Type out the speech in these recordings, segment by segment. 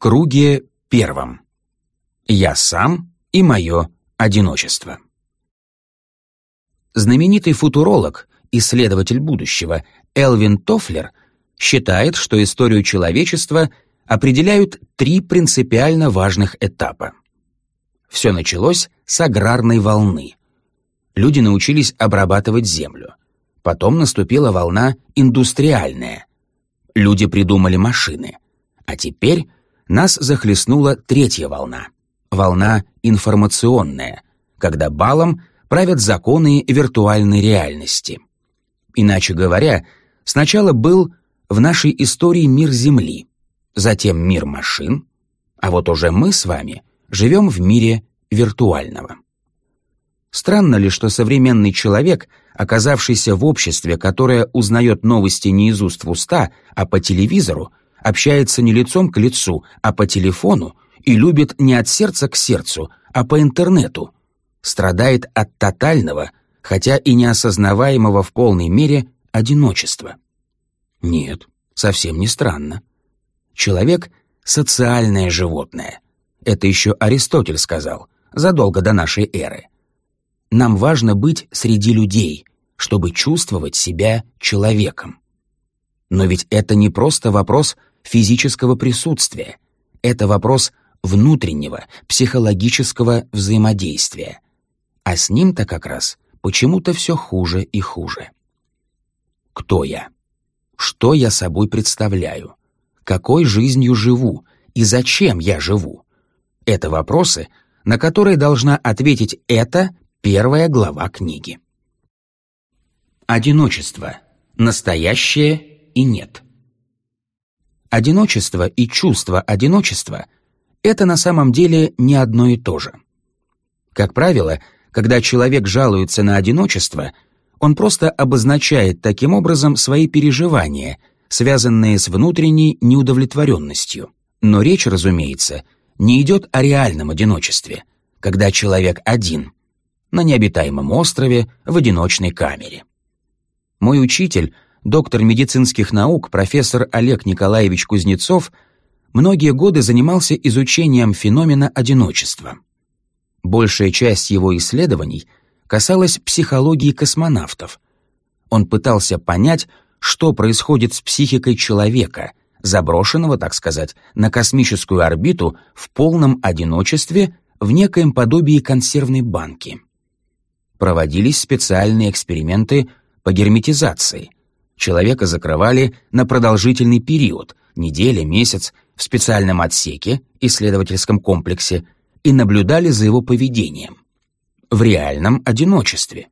круге первом. Я сам и мое одиночество. Знаменитый футуролог, исследователь будущего Элвин Тофлер считает, что историю человечества определяют три принципиально важных этапа. Все началось с аграрной волны. Люди научились обрабатывать землю. Потом наступила волна индустриальная. Люди придумали машины. А теперь нас захлестнула третья волна. Волна информационная, когда балом правят законы виртуальной реальности. Иначе говоря, сначала был в нашей истории мир Земли, затем мир машин, а вот уже мы с вами живем в мире виртуального. Странно ли, что современный человек, оказавшийся в обществе, которое узнает новости не из уст в уста, а по телевизору, общается не лицом к лицу, а по телефону и любит не от сердца к сердцу, а по интернету, страдает от тотального, хотя и неосознаваемого в полной мере, одиночества. Нет, совсем не странно. Человек — социальное животное. Это еще Аристотель сказал, задолго до нашей эры. Нам важно быть среди людей, чтобы чувствовать себя человеком. Но ведь это не просто вопрос физического присутствия, это вопрос внутреннего, психологического взаимодействия. А с ним-то как раз почему-то все хуже и хуже. Кто я? Что я собой представляю? Какой жизнью живу? И зачем я живу? Это вопросы, на которые должна ответить эта первая глава книги. Одиночество. Настоящее и нет. Одиночество и чувство одиночества — это на самом деле не одно и то же. Как правило, когда человек жалуется на одиночество, он просто обозначает таким образом свои переживания, связанные с внутренней неудовлетворенностью. Но речь, разумеется, не идет о реальном одиночестве, когда человек один, на необитаемом острове, в одиночной камере. Мой учитель, доктор медицинских наук, профессор Олег Николаевич Кузнецов, многие годы занимался изучением феномена одиночества — Большая часть его исследований касалась психологии космонавтов. Он пытался понять, что происходит с психикой человека, заброшенного, так сказать, на космическую орбиту в полном одиночестве в некоем подобии консервной банки. Проводились специальные эксперименты по герметизации. Человека закрывали на продолжительный период, неделя, месяц, в специальном отсеке, исследовательском комплексе – и наблюдали за его поведением. В реальном одиночестве.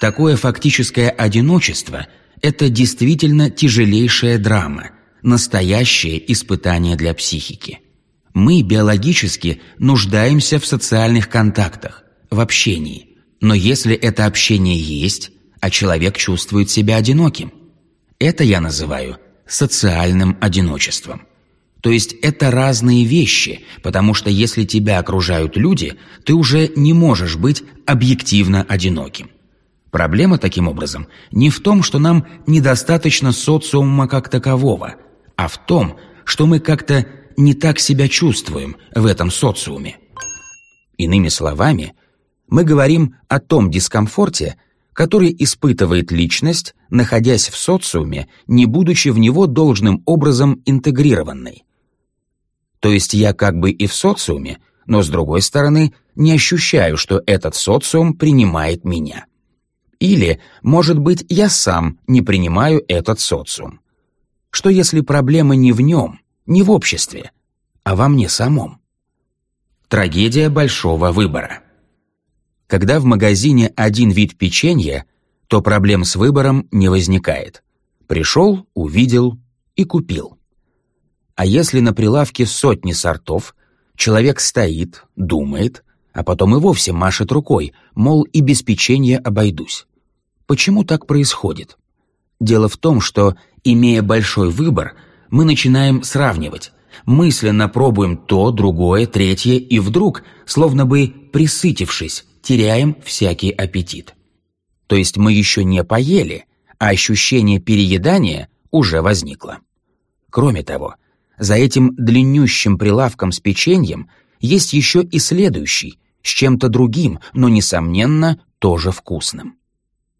Такое фактическое одиночество – это действительно тяжелейшая драма, настоящее испытание для психики. Мы биологически нуждаемся в социальных контактах, в общении. Но если это общение есть, а человек чувствует себя одиноким, это я называю социальным одиночеством. То есть это разные вещи, потому что если тебя окружают люди, ты уже не можешь быть объективно одиноким. Проблема, таким образом, не в том, что нам недостаточно социума как такового, а в том, что мы как-то не так себя чувствуем в этом социуме. Иными словами, мы говорим о том дискомфорте, который испытывает личность, находясь в социуме, не будучи в него должным образом интегрированной. То есть я как бы и в социуме, но с другой стороны не ощущаю, что этот социум принимает меня. Или, может быть, я сам не принимаю этот социум. Что если проблема не в нем, не в обществе, а во мне самом? Трагедия большого выбора. Когда в магазине один вид печенья, то проблем с выбором не возникает. Пришел, увидел и купил. А если на прилавке сотни сортов, человек стоит, думает, а потом и вовсе машет рукой, мол, и без печенья обойдусь. Почему так происходит? Дело в том, что, имея большой выбор, мы начинаем сравнивать, мысленно пробуем то, другое, третье, и вдруг, словно бы присытившись, теряем всякий аппетит. То есть мы еще не поели, а ощущение переедания уже возникло. Кроме того, за этим длиннющим прилавком с печеньем есть еще и следующий, с чем-то другим, но, несомненно, тоже вкусным.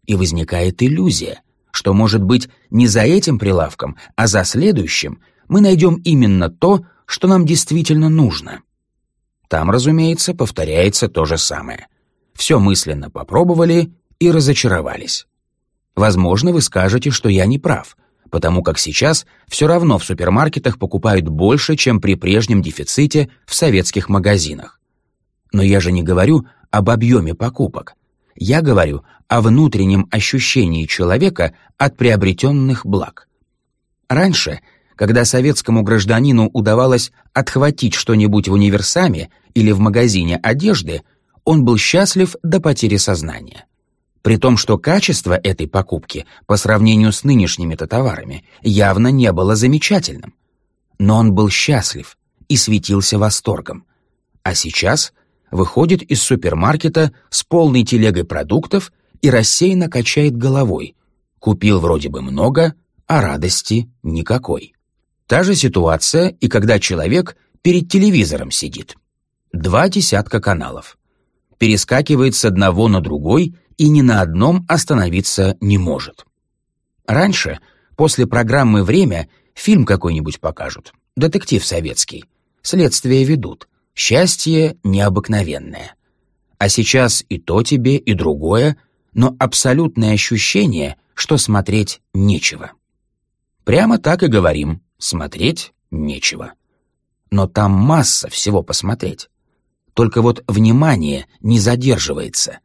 И возникает иллюзия, что, может быть, не за этим прилавком, а за следующим мы найдем именно то, что нам действительно нужно. Там, разумеется, повторяется то же самое. Все мысленно попробовали и разочаровались. Возможно, вы скажете, что я не прав, потому как сейчас все равно в супермаркетах покупают больше, чем при прежнем дефиците в советских магазинах. Но я же не говорю об объеме покупок. Я говорю о внутреннем ощущении человека от приобретенных благ. Раньше, когда советскому гражданину удавалось отхватить что-нибудь в универсаме или в магазине одежды, он был счастлив до потери сознания при том, что качество этой покупки по сравнению с нынешними-то товарами явно не было замечательным. Но он был счастлив и светился восторгом. А сейчас выходит из супермаркета с полной телегой продуктов и рассеянно качает головой. Купил вроде бы много, а радости никакой. Та же ситуация и когда человек перед телевизором сидит. Два десятка каналов. Перескакивает с одного на другой и ни на одном остановиться не может. Раньше, после программы «Время», фильм какой-нибудь покажут, детектив советский, следствие ведут, счастье необыкновенное. А сейчас и то тебе, и другое, но абсолютное ощущение, что смотреть нечего. Прямо так и говорим, смотреть нечего. Но там масса всего посмотреть. Только вот внимание не задерживается.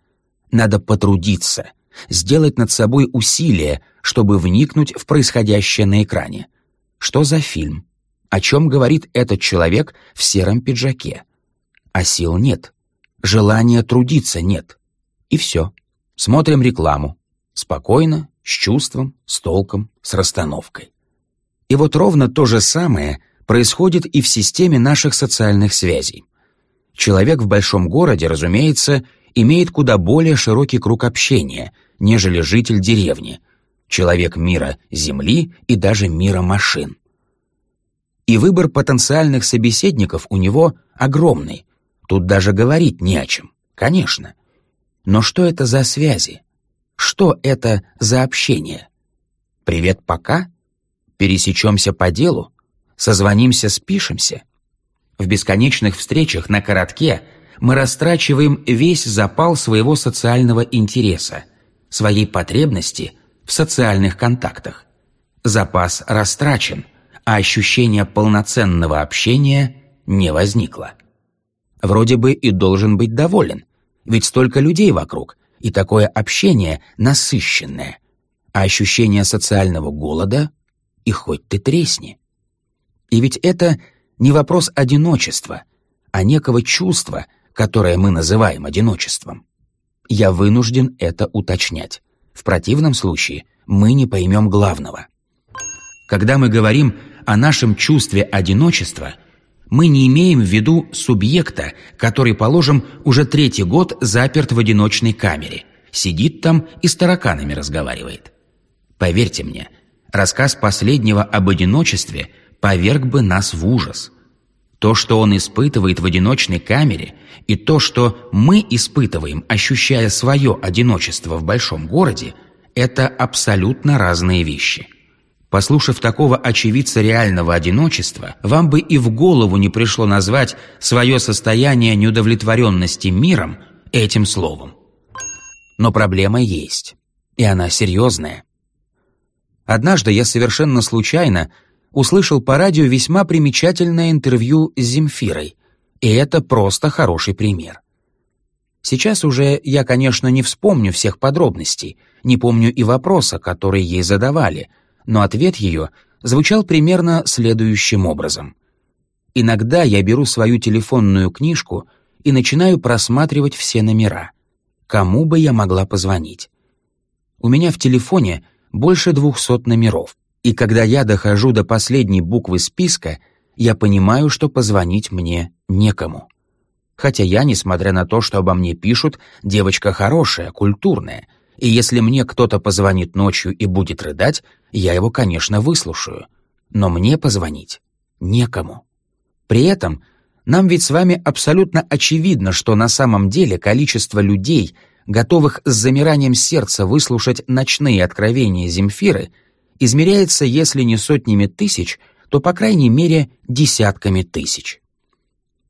Надо потрудиться, сделать над собой усилие, чтобы вникнуть в происходящее на экране. Что за фильм? О чем говорит этот человек в сером пиджаке? А сил нет. Желания трудиться нет. И все. Смотрим рекламу. Спокойно, с чувством, с толком, с расстановкой. И вот ровно то же самое происходит и в системе наших социальных связей. Человек в большом городе, разумеется, имеет куда более широкий круг общения, нежели житель деревни, человек мира Земли и даже мира машин. И выбор потенциальных собеседников у него огромный, тут даже говорить не о чем, конечно. Но что это за связи? Что это за общение? Привет, пока? Пересечемся по делу? Созвонимся, спишемся? В бесконечных встречах на коротке – мы растрачиваем весь запал своего социального интереса, своей потребности в социальных контактах. Запас растрачен, а ощущение полноценного общения не возникло. Вроде бы и должен быть доволен, ведь столько людей вокруг, и такое общение насыщенное, а ощущение социального голода и хоть ты тресни. И ведь это не вопрос одиночества, а некого чувства – которое мы называем одиночеством. Я вынужден это уточнять. В противном случае мы не поймем главного. Когда мы говорим о нашем чувстве одиночества, мы не имеем в виду субъекта, который, положим, уже третий год заперт в одиночной камере, сидит там и с тараканами разговаривает. Поверьте мне, рассказ последнего об одиночестве поверг бы нас в ужас – то, что он испытывает в одиночной камере, и то, что мы испытываем, ощущая свое одиночество в большом городе, это абсолютно разные вещи. Послушав такого очевидца реального одиночества, вам бы и в голову не пришло назвать свое состояние неудовлетворенности миром этим словом. Но проблема есть, и она серьезная. Однажды я совершенно случайно услышал по радио весьма примечательное интервью с Земфирой, и это просто хороший пример. Сейчас уже я, конечно, не вспомню всех подробностей, не помню и вопроса, который ей задавали, но ответ ее звучал примерно следующим образом. «Иногда я беру свою телефонную книжку и начинаю просматривать все номера. Кому бы я могла позвонить? У меня в телефоне больше двухсот номеров. И когда я дохожу до последней буквы списка, я понимаю, что позвонить мне некому. Хотя я, несмотря на то, что обо мне пишут, девочка хорошая, культурная, и если мне кто-то позвонит ночью и будет рыдать, я его, конечно, выслушаю. Но мне позвонить Некому. При этом нам ведь с вами абсолютно очевидно, что на самом деле количество людей, готовых с замиранием сердца выслушать ночные откровения Земфиры, измеряется, если не сотнями тысяч, то, по крайней мере, десятками тысяч.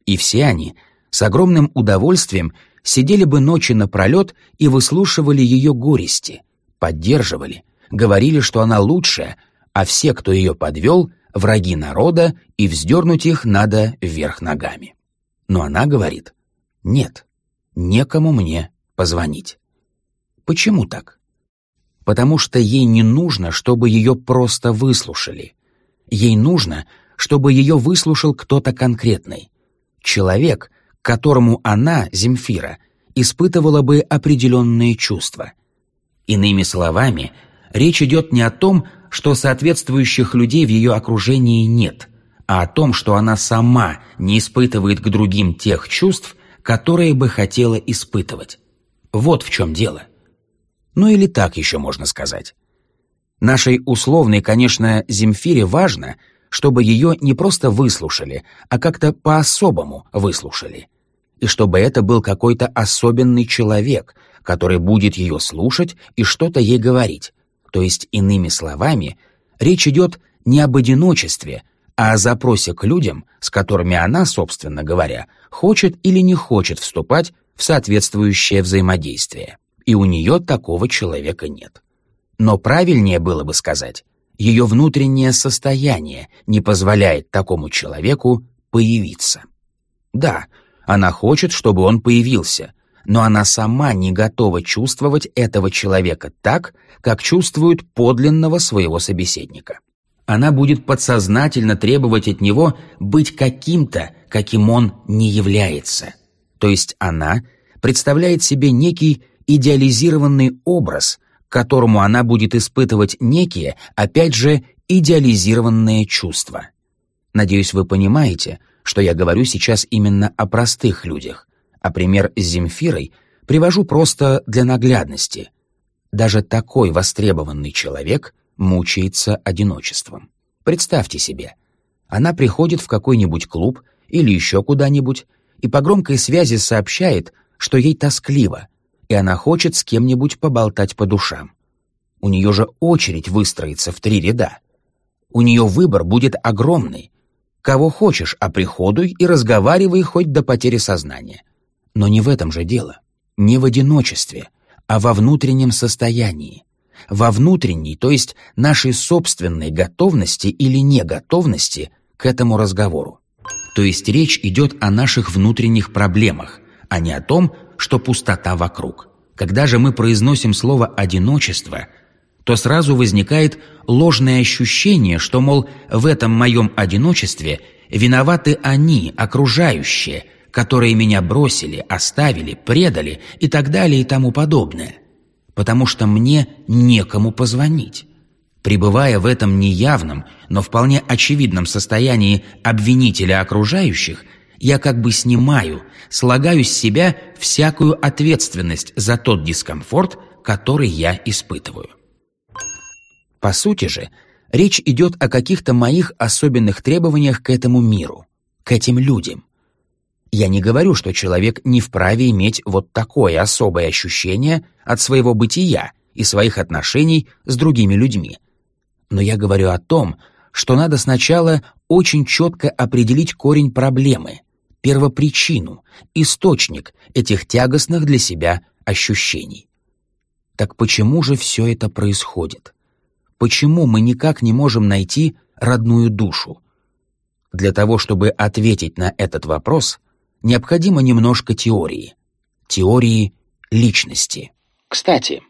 И все они с огромным удовольствием сидели бы ночи напролет и выслушивали ее горести, поддерживали, говорили, что она лучшая, а все, кто ее подвел, враги народа, и вздернуть их надо вверх ногами. Но она говорит, нет, некому мне позвонить. Почему так? Потому что ей не нужно, чтобы ее просто выслушали. Ей нужно, чтобы ее выслушал кто-то конкретный. Человек, которому она, Земфира, испытывала бы определенные чувства. Иными словами, речь идет не о том, что соответствующих людей в ее окружении нет, а о том, что она сама не испытывает к другим тех чувств, которые бы хотела испытывать. Вот в чем дело. Ну или так еще можно сказать. Нашей условной, конечно, Земфире важно, чтобы ее не просто выслушали, а как-то по-особому выслушали. И чтобы это был какой-то особенный человек, который будет ее слушать и что-то ей говорить. То есть, иными словами, речь идет не об одиночестве, а о запросе к людям, с которыми она, собственно говоря, хочет или не хочет вступать в соответствующее взаимодействие. И у нее такого человека нет. Но правильнее было бы сказать, ее внутреннее состояние не позволяет такому человеку появиться. Да, она хочет, чтобы он появился, но она сама не готова чувствовать этого человека так, как чувствует подлинного своего собеседника. Она будет подсознательно требовать от него быть каким-то, каким он не является. То есть она представляет себе некий идеализированный образ – к которому она будет испытывать некие, опять же, идеализированные чувства. Надеюсь, вы понимаете, что я говорю сейчас именно о простых людях, а пример с Земфирой привожу просто для наглядности. Даже такой востребованный человек мучается одиночеством. Представьте себе, она приходит в какой-нибудь клуб или еще куда-нибудь и по громкой связи сообщает, что ей тоскливо, и она хочет с кем-нибудь поболтать по душам. У нее же очередь выстроится в три ряда. У нее выбор будет огромный. Кого хочешь, а приходуй и разговаривай хоть до потери сознания. Но не в этом же дело. Не в одиночестве, а во внутреннем состоянии. Во внутренней, то есть нашей собственной готовности или неготовности к этому разговору. То есть речь идет о наших внутренних проблемах, а не о том, что пустота вокруг. Когда же мы произносим слово «одиночество», то сразу возникает ложное ощущение, что, мол, в этом моем одиночестве виноваты они, окружающие, которые меня бросили, оставили, предали и так далее и тому подобное. Потому что мне некому позвонить. Пребывая в этом неявном, но вполне очевидном состоянии обвинителя окружающих – я как бы снимаю, слагаю с себя всякую ответственность за тот дискомфорт, который я испытываю. По сути же, речь идет о каких-то моих особенных требованиях к этому миру, к этим людям. Я не говорю, что человек не вправе иметь вот такое особое ощущение от своего бытия и своих отношений с другими людьми. Но я говорю о том, что надо сначала очень четко определить корень проблемы, первопричину, источник этих тягостных для себя ощущений. Так почему же все это происходит? Почему мы никак не можем найти родную душу? Для того, чтобы ответить на этот вопрос, необходимо немножко теории. Теории личности. Кстати,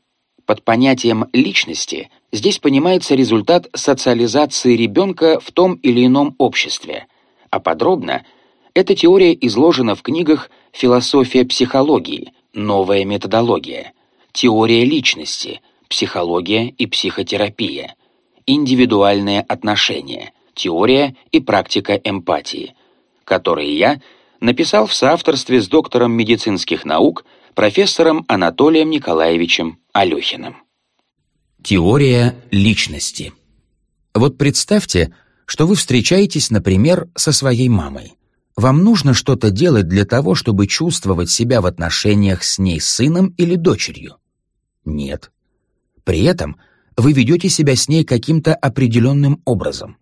под понятием личности здесь понимается результат социализации ребенка в том или ином обществе, а подробно – эта теория изложена в книгах «Философия психологии», «Новая методология», «Теория личности», «Психология и психотерапия», «Индивидуальные отношения», «Теория и практика эмпатии», которые я написал в соавторстве с доктором медицинских наук профессором Анатолием Николаевичем Алехиным. Теория личности. Вот представьте, что вы встречаетесь, например, со своей мамой. Вам нужно что-то делать для того, чтобы чувствовать себя в отношениях с ней сыном или дочерью? Нет. При этом вы ведете себя с ней каким-то определенным образом,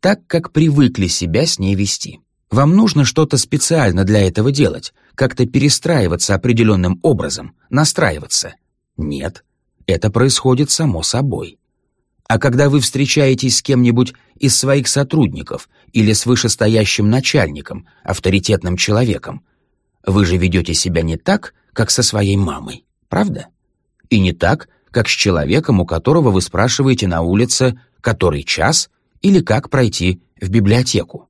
так, как привыкли себя с ней вести. Вам нужно что-то специально для этого делать, как-то перестраиваться определенным образом, настраиваться. Нет, это происходит само собой. А когда вы встречаетесь с кем-нибудь из своих сотрудников или с вышестоящим начальником, авторитетным человеком, вы же ведете себя не так, как со своей мамой, правда? И не так, как с человеком, у которого вы спрашиваете на улице, который час или как пройти в библиотеку.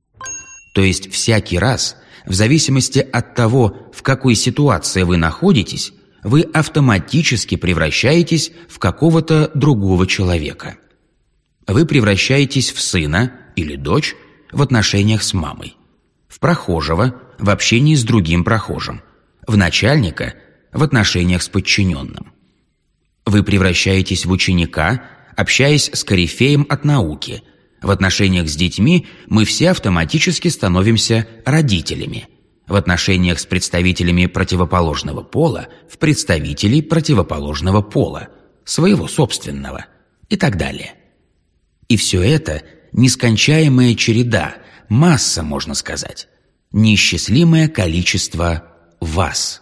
То есть всякий раз, в зависимости от того, в какой ситуации вы находитесь, вы автоматически превращаетесь в какого-то другого человека. Вы превращаетесь в сына или дочь в отношениях с мамой, в прохожего в общении с другим прохожим, в начальника в отношениях с подчиненным. Вы превращаетесь в ученика, общаясь с корифеем от науки. В отношениях с детьми мы все автоматически становимся родителями. В отношениях с представителями противоположного пола в представителей противоположного пола, своего собственного и так далее. И все это нескончаемая череда, масса, можно сказать, неисчислимое количество вас.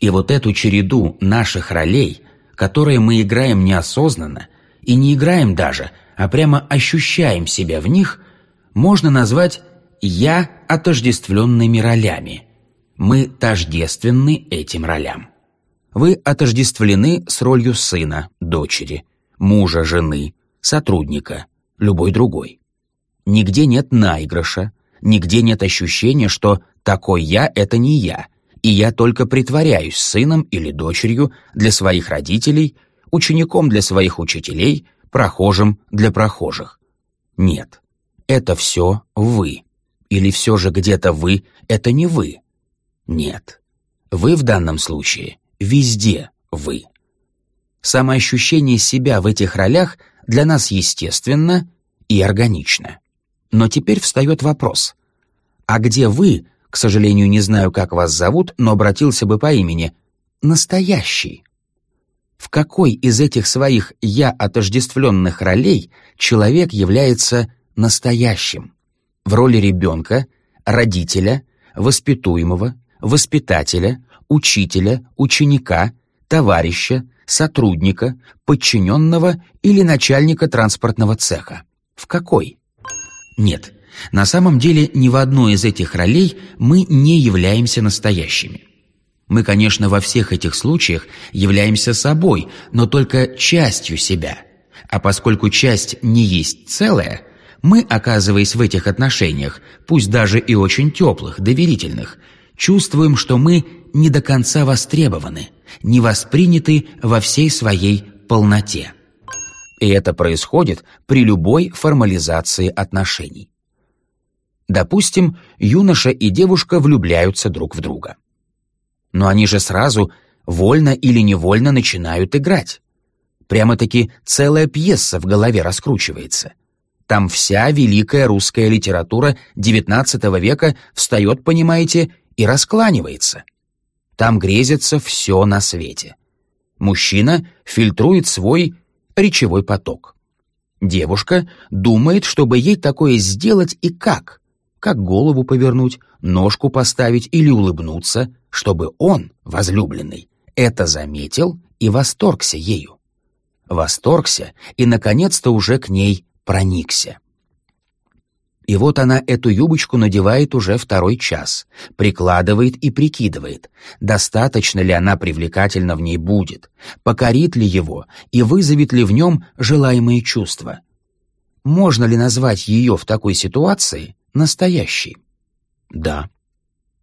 И вот эту череду наших ролей – которые мы играем неосознанно и не играем даже, а прямо ощущаем себя в них, можно назвать «я» отождествленными ролями. Мы тождественны этим ролям. Вы отождествлены с ролью сына, дочери, мужа, жены, сотрудника, любой другой. Нигде нет наигрыша, нигде нет ощущения, что «такой я» — это не я — и я только притворяюсь сыном или дочерью для своих родителей, учеником для своих учителей, прохожим для прохожих. Нет, это все вы. Или все же где-то вы — это не вы. Нет, вы в данном случае везде вы. Самоощущение себя в этих ролях для нас естественно и органично. Но теперь встает вопрос, а где вы — к сожалению, не знаю, как вас зовут, но обратился бы по имени, настоящий. В какой из этих своих «я» отождествленных ролей человек является настоящим? В роли ребенка, родителя, воспитуемого, воспитателя, учителя, ученика, товарища, сотрудника, подчиненного или начальника транспортного цеха. В какой? Нет, на самом деле ни в одной из этих ролей мы не являемся настоящими. Мы, конечно, во всех этих случаях являемся собой, но только частью себя. А поскольку часть не есть целое, мы, оказываясь в этих отношениях, пусть даже и очень теплых, доверительных, чувствуем, что мы не до конца востребованы, не восприняты во всей своей полноте. И это происходит при любой формализации отношений. Допустим, юноша и девушка влюбляются друг в друга. Но они же сразу, вольно или невольно, начинают играть. Прямо-таки целая пьеса в голове раскручивается. Там вся великая русская литература XIX века встает, понимаете, и раскланивается. Там грезится все на свете. Мужчина фильтрует свой речевой поток. Девушка думает, чтобы ей такое сделать и как как голову повернуть, ножку поставить или улыбнуться, чтобы он, возлюбленный, это заметил и восторгся ею. Восторгся и, наконец-то, уже к ней проникся. И вот она эту юбочку надевает уже второй час, прикладывает и прикидывает, достаточно ли она привлекательна в ней будет, покорит ли его и вызовет ли в нем желаемые чувства. Можно ли назвать ее в такой ситуации настоящий. Да,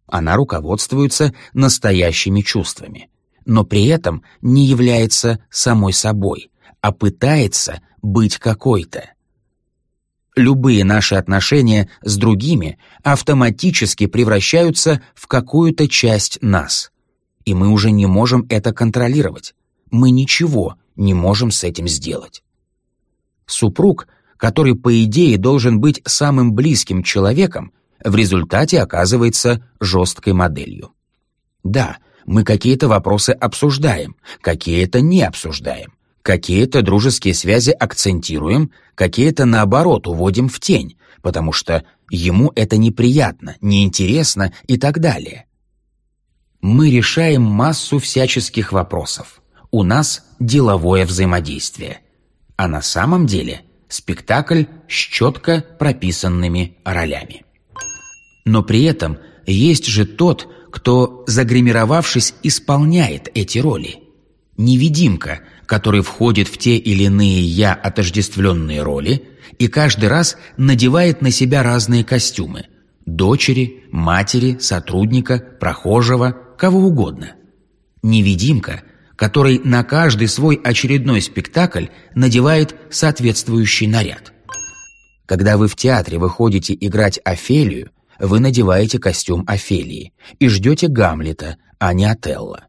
она руководствуется настоящими чувствами, но при этом не является самой собой, а пытается быть какой-то. Любые наши отношения с другими автоматически превращаются в какую-то часть нас, и мы уже не можем это контролировать. Мы ничего не можем с этим сделать. Супруг который, по идее, должен быть самым близким человеком, в результате оказывается жесткой моделью. Да, мы какие-то вопросы обсуждаем, какие-то не обсуждаем, какие-то дружеские связи акцентируем, какие-то, наоборот, уводим в тень, потому что ему это неприятно, неинтересно и так далее. Мы решаем массу всяческих вопросов. У нас деловое взаимодействие. А на самом деле спектакль с четко прописанными ролями. Но при этом есть же тот, кто, загримировавшись, исполняет эти роли. Невидимка, который входит в те или иные «я» отождествленные роли и каждый раз надевает на себя разные костюмы – дочери, матери, сотрудника, прохожего, кого угодно. Невидимка, который на каждый свой очередной спектакль надевает соответствующий наряд. Когда вы в театре выходите играть Офелию, вы надеваете костюм Офелии и ждете Гамлета, а не Отелло.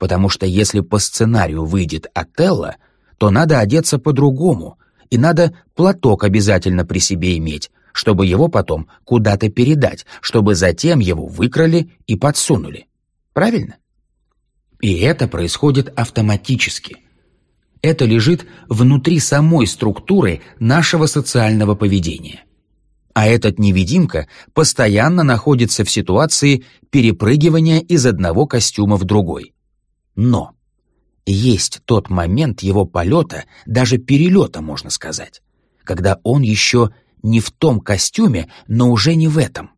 Потому что если по сценарию выйдет Отелло, то надо одеться по-другому, и надо платок обязательно при себе иметь, чтобы его потом куда-то передать, чтобы затем его выкрали и подсунули. Правильно? И это происходит автоматически. Это лежит внутри самой структуры нашего социального поведения. А этот невидимка постоянно находится в ситуации перепрыгивания из одного костюма в другой. Но есть тот момент его полета, даже перелета, можно сказать, когда он еще не в том костюме, но уже не в этом.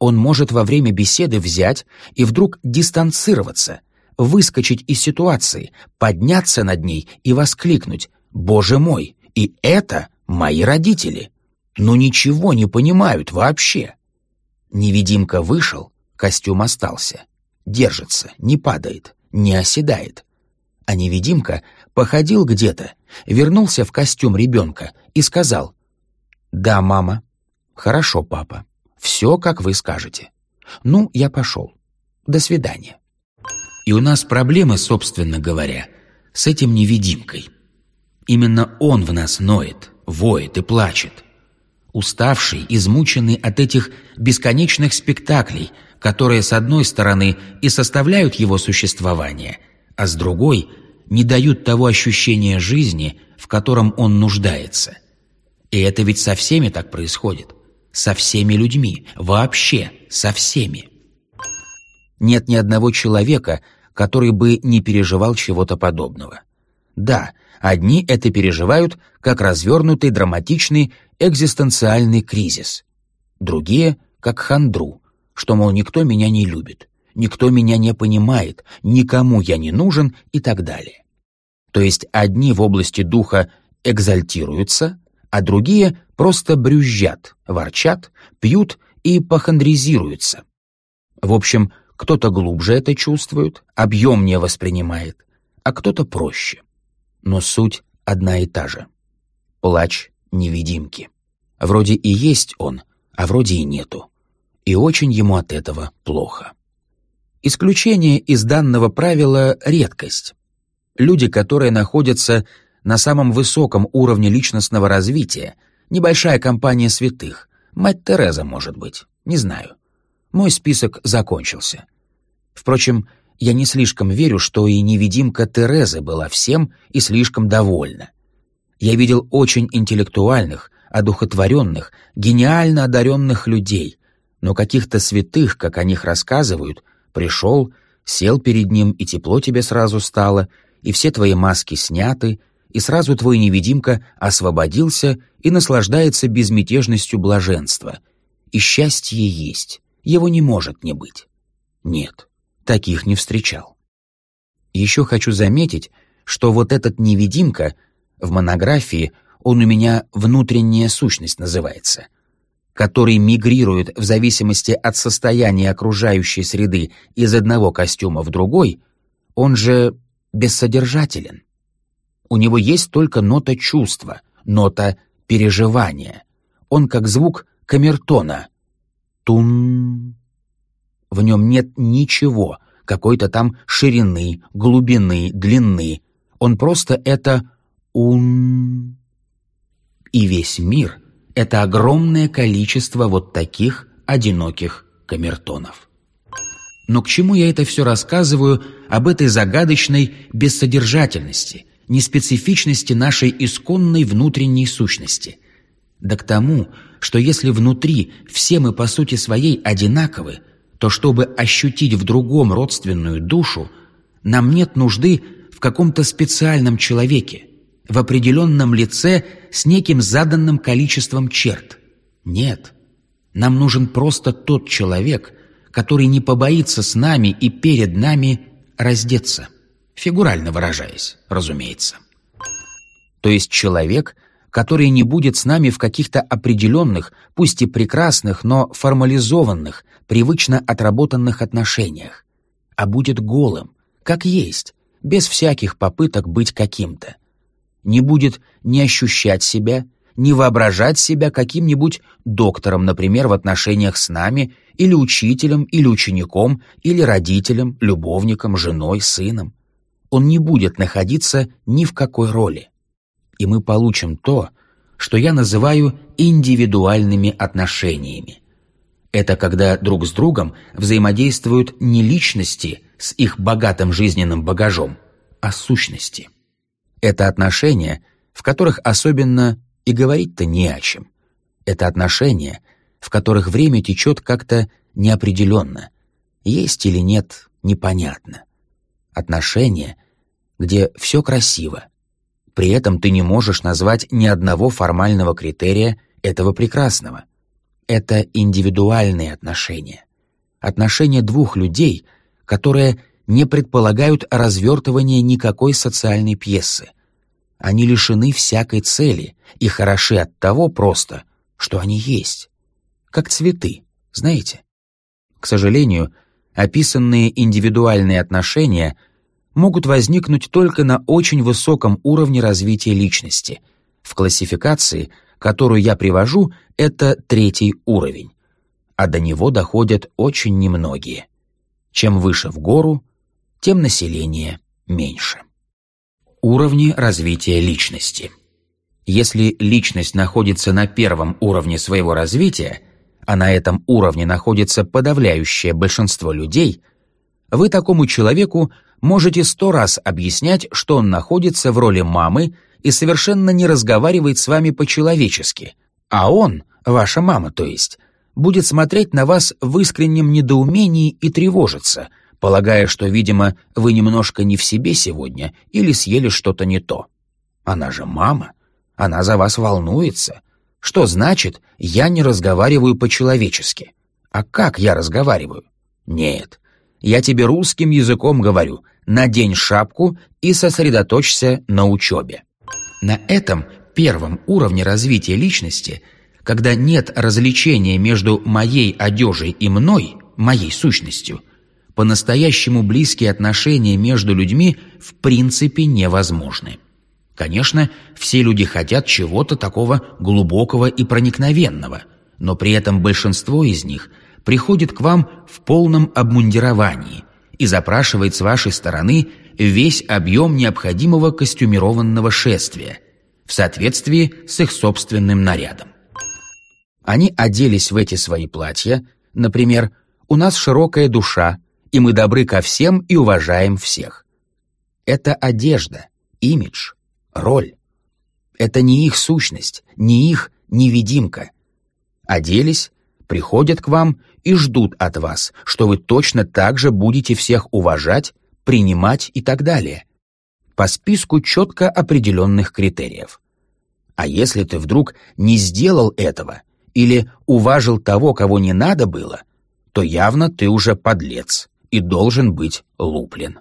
Он может во время беседы взять и вдруг дистанцироваться, выскочить из ситуации, подняться над ней и воскликнуть «Боже мой, и это мои родители!» но ничего не понимают вообще. Невидимка вышел, костюм остался. Держится, не падает, не оседает. А невидимка походил где-то, вернулся в костюм ребенка и сказал «Да, мама». «Хорошо, папа. Все, как вы скажете. Ну, я пошел. До свидания». И у нас проблемы, собственно говоря, с этим невидимкой. Именно он в нас ноет, воет и плачет уставший, измученный от этих бесконечных спектаклей, которые, с одной стороны, и составляют его существование, а с другой – не дают того ощущения жизни, в котором он нуждается. И это ведь со всеми так происходит. Со всеми людьми. Вообще со всеми. Нет ни одного человека, который бы не переживал чего-то подобного. Да, одни это переживают как развернутый драматичный экзистенциальный кризис. Другие — как хандру, что, мол, никто меня не любит, никто меня не понимает, никому я не нужен и так далее. То есть одни в области духа экзальтируются, а другие просто брюзжат, ворчат, пьют и похандризируются. В общем, кто-то глубже это чувствует, объемнее воспринимает, а кто-то проще. Но суть одна и та же. Плач невидимки. Вроде и есть он, а вроде и нету. И очень ему от этого плохо. Исключение из данного правила — редкость. Люди, которые находятся на самом высоком уровне личностного развития, небольшая компания святых, мать Тереза, может быть, не знаю. Мой список закончился. Впрочем, я не слишком верю, что и невидимка Терезы была всем и слишком довольна. Я видел очень интеллектуальных, одухотворенных, гениально одаренных людей, но каких-то святых, как о них рассказывают, пришел, сел перед ним, и тепло тебе сразу стало, и все твои маски сняты, и сразу твой невидимка освободился и наслаждается безмятежностью блаженства. И счастье есть, его не может не быть. Нет, таких не встречал. Еще хочу заметить, что вот этот невидимка — в монографии он у меня «внутренняя сущность» называется, который мигрирует в зависимости от состояния окружающей среды из одного костюма в другой, он же бессодержателен. У него есть только нота чувства, нота переживания. Он как звук камертона. Тун. В нем нет ничего, какой-то там ширины, глубины, длины. Он просто это ун. И весь мир — это огромное количество вот таких одиноких камертонов. Но к чему я это все рассказываю об этой загадочной бессодержательности, неспецифичности нашей исконной внутренней сущности? Да к тому, что если внутри все мы по сути своей одинаковы, то чтобы ощутить в другом родственную душу, нам нет нужды в каком-то специальном человеке, в определенном лице с неким заданным количеством черт. Нет, нам нужен просто тот человек, который не побоится с нами и перед нами раздеться, фигурально выражаясь, разумеется. То есть человек, который не будет с нами в каких-то определенных, пусть и прекрасных, но формализованных, привычно отработанных отношениях, а будет голым, как есть, без всяких попыток быть каким-то. Не будет не ощущать себя, не воображать себя каким-нибудь доктором, например, в отношениях с нами, или учителем, или учеником, или родителем, любовником, женой, сыном. Он не будет находиться ни в какой роли. И мы получим то, что я называю индивидуальными отношениями. Это когда друг с другом взаимодействуют не личности с их богатым жизненным багажом, а сущности. Это отношения, в которых особенно и говорить-то не о чем. Это отношения, в которых время течет как-то неопределенно. Есть или нет, непонятно. Отношения, где все красиво. При этом ты не можешь назвать ни одного формального критерия этого прекрасного — это индивидуальные отношения. Отношения двух людей, которые не предполагают развертывания никакой социальной пьесы. Они лишены всякой цели и хороши от того просто, что они есть. Как цветы, знаете? К сожалению, описанные индивидуальные отношения могут возникнуть только на очень высоком уровне развития личности, в классификации – которую я привожу, это третий уровень, а до него доходят очень немногие. Чем выше в гору, тем население меньше. Уровни развития личности. Если личность находится на первом уровне своего развития, а на этом уровне находится подавляющее большинство людей, вы такому человеку можете сто раз объяснять, что он находится в роли мамы и совершенно не разговаривает с вами по-человечески, а он, ваша мама то есть, будет смотреть на вас в искреннем недоумении и тревожиться, полагая, что, видимо, вы немножко не в себе сегодня или съели что-то не то. Она же мама, она за вас волнуется. Что значит «я не разговариваю по-человечески»? А как я разговариваю? Нет, я тебе русским языком говорю, надень шапку и сосредоточься на учебе. На этом первом уровне развития личности, когда нет различения между моей одежей и мной, моей сущностью, по-настоящему близкие отношения между людьми в принципе невозможны. Конечно, все люди хотят чего-то такого глубокого и проникновенного, но при этом большинство из них приходит к вам в полном обмундировании и запрашивает с вашей стороны весь объем необходимого костюмированного шествия в соответствии с их собственным нарядом. Они оделись в эти свои платья, например, «У нас широкая душа, и мы добры ко всем и уважаем всех». Это одежда, имидж, роль. Это не их сущность, не их невидимка. Оделись, приходят к вам и ждут от вас, что вы точно так же будете всех уважать принимать и так далее, по списку четко определенных критериев. А если ты вдруг не сделал этого или уважил того, кого не надо было, то явно ты уже подлец и должен быть луплен.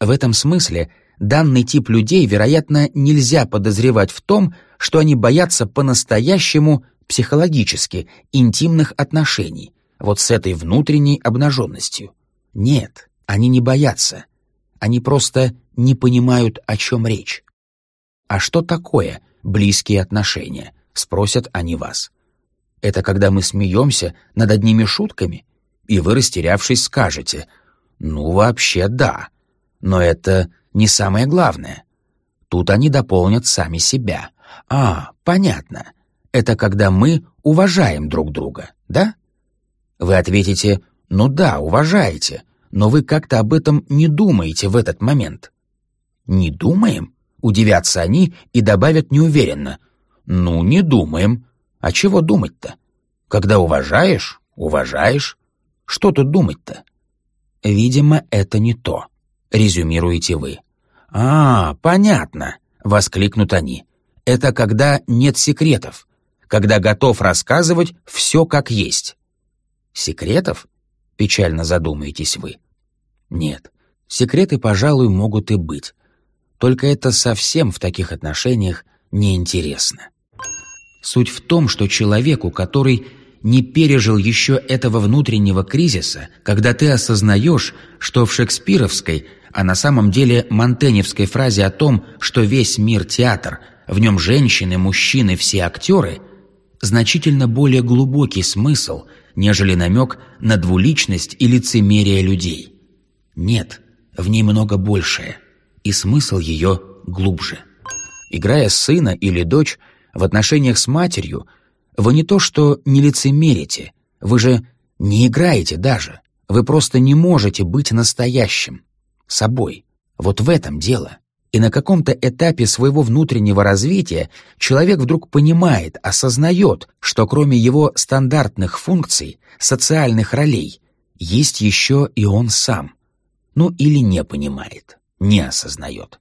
В этом смысле данный тип людей, вероятно, нельзя подозревать в том, что они боятся по-настоящему психологически интимных отношений, вот с этой внутренней обнаженностью. Нет, они не боятся. Они просто не понимают, о чем речь. «А что такое близкие отношения?» — спросят они вас. «Это когда мы смеемся над одними шутками?» И вы, растерявшись, скажете «Ну, вообще да, но это не самое главное». Тут они дополнят сами себя. А, понятно. Это когда мы уважаем друг друга, да? Вы ответите «Ну да, уважаете», но вы как-то об этом не думаете в этот момент. «Не думаем?» — удивятся они и добавят неуверенно. «Ну, не думаем. А чего думать-то? Когда уважаешь, уважаешь. Что тут думать-то?» «Видимо, это не то», — резюмируете вы. «А, понятно», — воскликнут они. «Это когда нет секретов, когда готов рассказывать все как есть». «Секретов?» — печально задумаетесь вы. «Нет, секреты, пожалуй, могут и быть. Только это совсем в таких отношениях неинтересно. Суть в том, что человеку, который не пережил еще этого внутреннего кризиса, когда ты осознаешь, что в шекспировской, а на самом деле монтеневской фразе о том, что весь мир театр, в нем женщины, мужчины, все актеры, значительно более глубокий смысл, нежели намек на двуличность и лицемерие людей. Нет, в ней много большее, и смысл ее глубже. Играя сына или дочь в отношениях с матерью – вы не то что не лицемерите, вы же не играете даже. Вы просто не можете быть настоящим, собой. Вот в этом дело. И на каком-то этапе своего внутреннего развития человек вдруг понимает, осознает, что кроме его стандартных функций, социальных ролей, есть еще и он сам. Ну или не понимает, не осознает.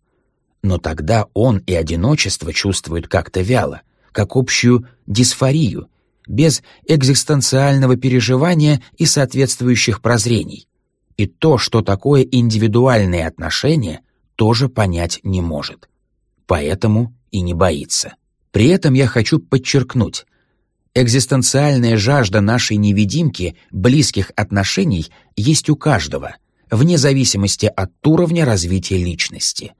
Но тогда он и одиночество чувствуют как-то вяло, как общую дисфорию, без экзистенциального переживания и соответствующих прозрений. И то, что такое индивидуальные отношения, тоже понять не может. Поэтому и не боится. При этом я хочу подчеркнуть, экзистенциальная жажда нашей невидимки близких отношений есть у каждого, вне зависимости от уровня развития личности.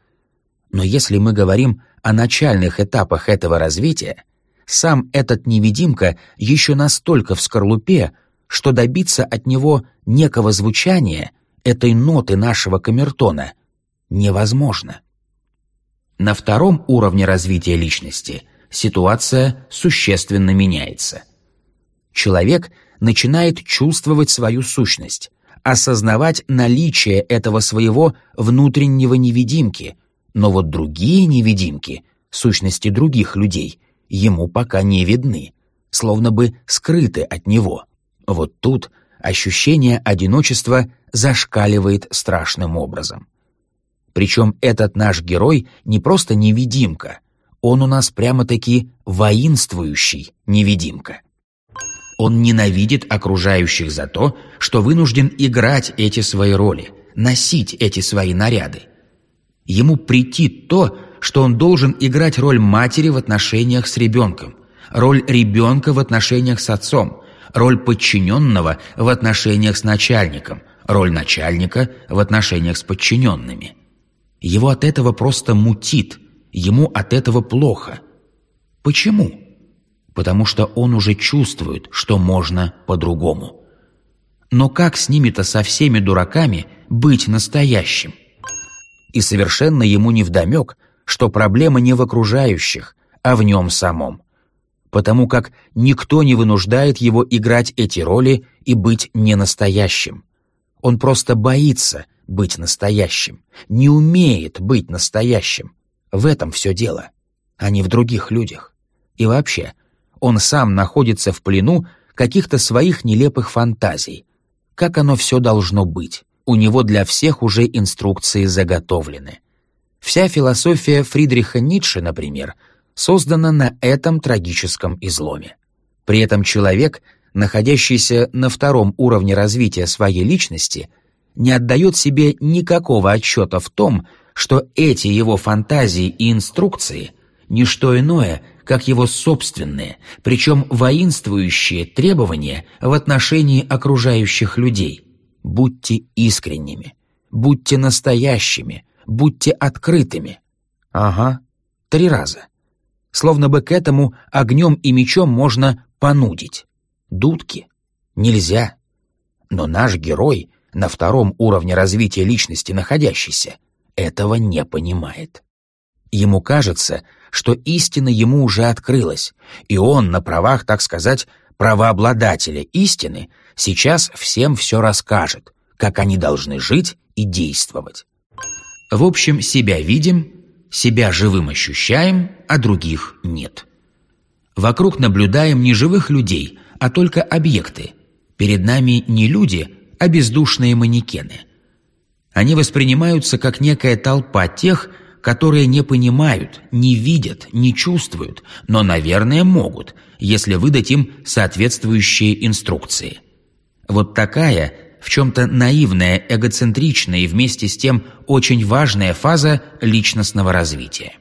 Но если мы говорим о начальных этапах этого развития, сам этот невидимка еще настолько в скорлупе, что добиться от него некого звучания, этой ноты нашего камертона, невозможно. На втором уровне развития личности ситуация существенно меняется. Человек начинает чувствовать свою сущность, осознавать наличие этого своего внутреннего невидимки, но вот другие невидимки, сущности других людей, ему пока не видны, словно бы скрыты от него. Вот тут ощущение одиночества зашкаливает страшным образом. Причем этот наш герой не просто невидимка, он у нас прямо-таки воинствующий невидимка. Он ненавидит окружающих за то, что вынужден играть эти свои роли, носить эти свои наряды. Ему претит то, что он должен играть роль матери в отношениях с ребенком, роль ребенка в отношениях с отцом, роль подчиненного в отношениях с начальником, роль начальника в отношениях с подчиненными. Его от этого просто мутит, ему от этого плохо. Почему? Потому что он уже чувствует, что можно по-другому. Но как с ними-то со всеми дураками быть настоящим? И совершенно ему невдомек, что проблема не в окружающих, а в нем самом. Потому как никто не вынуждает его играть эти роли и быть ненастоящим. Он просто боится быть настоящим, не умеет быть настоящим. В этом все дело, а не в других людях. И вообще, он сам находится в плену каких-то своих нелепых фантазий. Как оно все должно быть? У него для всех уже инструкции заготовлены. Вся философия Фридриха Ницше, например, создана на этом трагическом изломе. При этом человек, находящийся на втором уровне развития своей личности, не отдает себе никакого отчета в том, что эти его фантазии и инструкции – не что иное, как его собственные, причем воинствующие требования в отношении окружающих людей. Будьте искренними, будьте настоящими, будьте открытыми. Ага, три раза. Словно бы к этому огнем и мечом можно понудить. Дудки? Нельзя. Но наш герой, на втором уровне развития личности находящийся, этого не понимает. Ему кажется, что истина ему уже открылась, и он на правах, так сказать, правообладателя истины сейчас всем все расскажет, как они должны жить и действовать. В общем, себя видим, себя живым ощущаем, а других нет. Вокруг наблюдаем не живых людей, а только объекты. Перед нами не люди, а бездушные манекены. Они воспринимаются как некая толпа тех, которые не понимают, не видят, не чувствуют, но, наверное, могут, если выдать им соответствующие инструкции. Вот такая, в чем-то наивная, эгоцентричная и вместе с тем очень важная фаза личностного развития.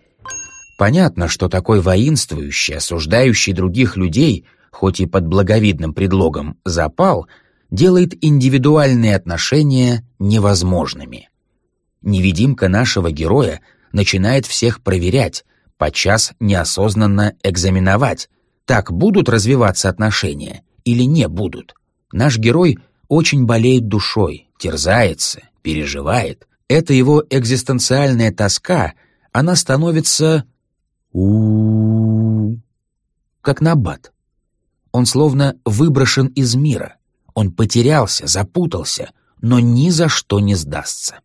Понятно, что такой воинствующий, осуждающий других людей, хоть и под благовидным предлогом «запал», делает индивидуальные отношения невозможными. Невидимка нашего героя начинает всех проверять, подчас неосознанно экзаменовать, так будут развиваться отношения или не будут. Наш герой очень болеет душой, терзается, переживает. Это его экзистенциальная тоска, она становится у, как набат. Он словно выброшен из мира. Он потерялся, запутался, но ни за что не сдастся.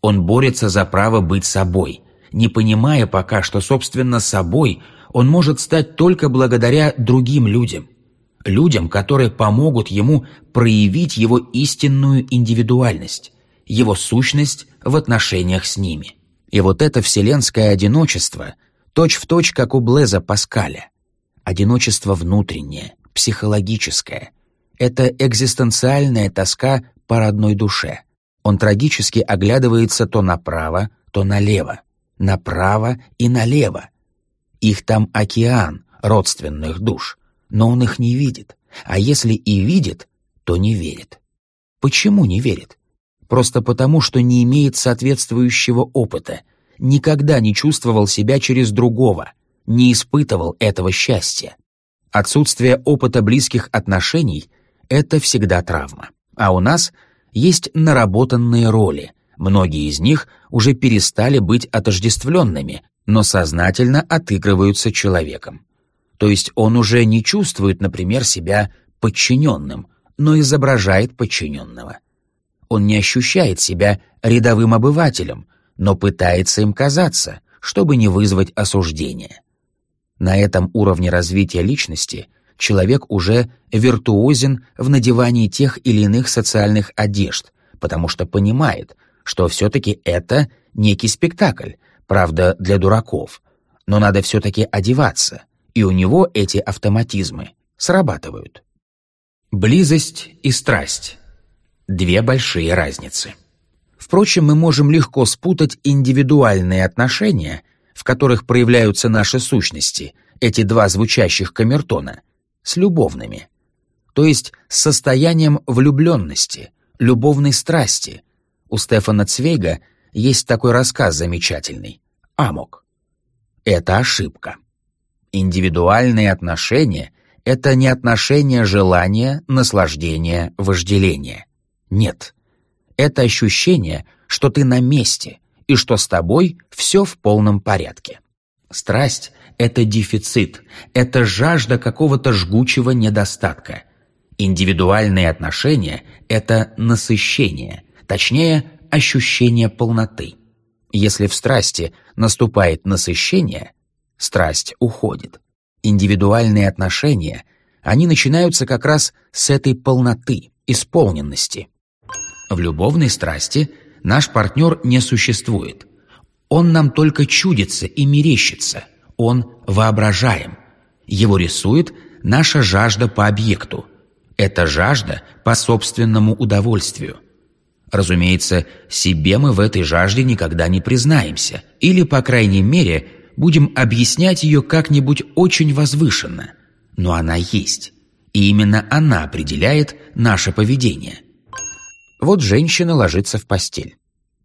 Он борется за право быть собой, не понимая пока, что, собственно, собой он может стать только благодаря другим людям. Людям, которые помогут ему проявить его истинную индивидуальность, его сущность в отношениях с ними. И вот это вселенское одиночество, точь-в-точь, как у Блеза Паскаля. Одиночество внутреннее, психологическое. Это экзистенциальная тоска по родной душе. Он трагически оглядывается то направо, то налево направо и налево. Их там океан родственных душ, но он их не видит, а если и видит, то не верит. Почему не верит? Просто потому, что не имеет соответствующего опыта, никогда не чувствовал себя через другого, не испытывал этого счастья. Отсутствие опыта близких отношений — это всегда травма. А у нас есть наработанные роли, Многие из них уже перестали быть отождествленными, но сознательно отыгрываются человеком. То есть он уже не чувствует, например, себя подчиненным, но изображает подчиненного. Он не ощущает себя рядовым обывателем, но пытается им казаться, чтобы не вызвать осуждения. На этом уровне развития личности человек уже виртуозен в надевании тех или иных социальных одежд, потому что понимает, что все-таки это некий спектакль, правда, для дураков. Но надо все-таки одеваться, и у него эти автоматизмы срабатывают. Близость и страсть — две большие разницы. Впрочем, мы можем легко спутать индивидуальные отношения, в которых проявляются наши сущности, эти два звучащих камертона, с любовными, то есть с состоянием влюбленности, любовной страсти, у Стефана Цвейга есть такой рассказ замечательный «Амок». Это ошибка. Индивидуальные отношения — это не отношение желания, наслаждения, вожделения. Нет. Это ощущение, что ты на месте и что с тобой все в полном порядке. Страсть — это дефицит, это жажда какого-то жгучего недостатка. Индивидуальные отношения — это насыщение, точнее, ощущение полноты. Если в страсти наступает насыщение, страсть уходит. Индивидуальные отношения, они начинаются как раз с этой полноты, исполненности. В любовной страсти наш партнер не существует. Он нам только чудится и мерещится, он воображаем. Его рисует наша жажда по объекту. Это жажда по собственному удовольствию – Разумеется, себе мы в этой жажде никогда не признаемся, или, по крайней мере, будем объяснять ее как-нибудь очень возвышенно. Но она есть, и именно она определяет наше поведение. Вот женщина ложится в постель,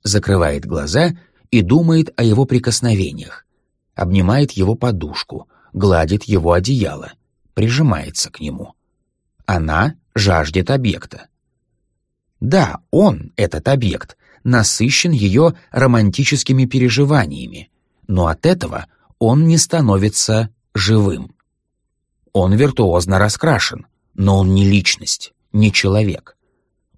закрывает глаза и думает о его прикосновениях, обнимает его подушку, гладит его одеяло, прижимается к нему. Она жаждет объекта. Да, он, этот объект, насыщен ее романтическими переживаниями, но от этого он не становится живым. Он виртуозно раскрашен, но он не личность, не человек.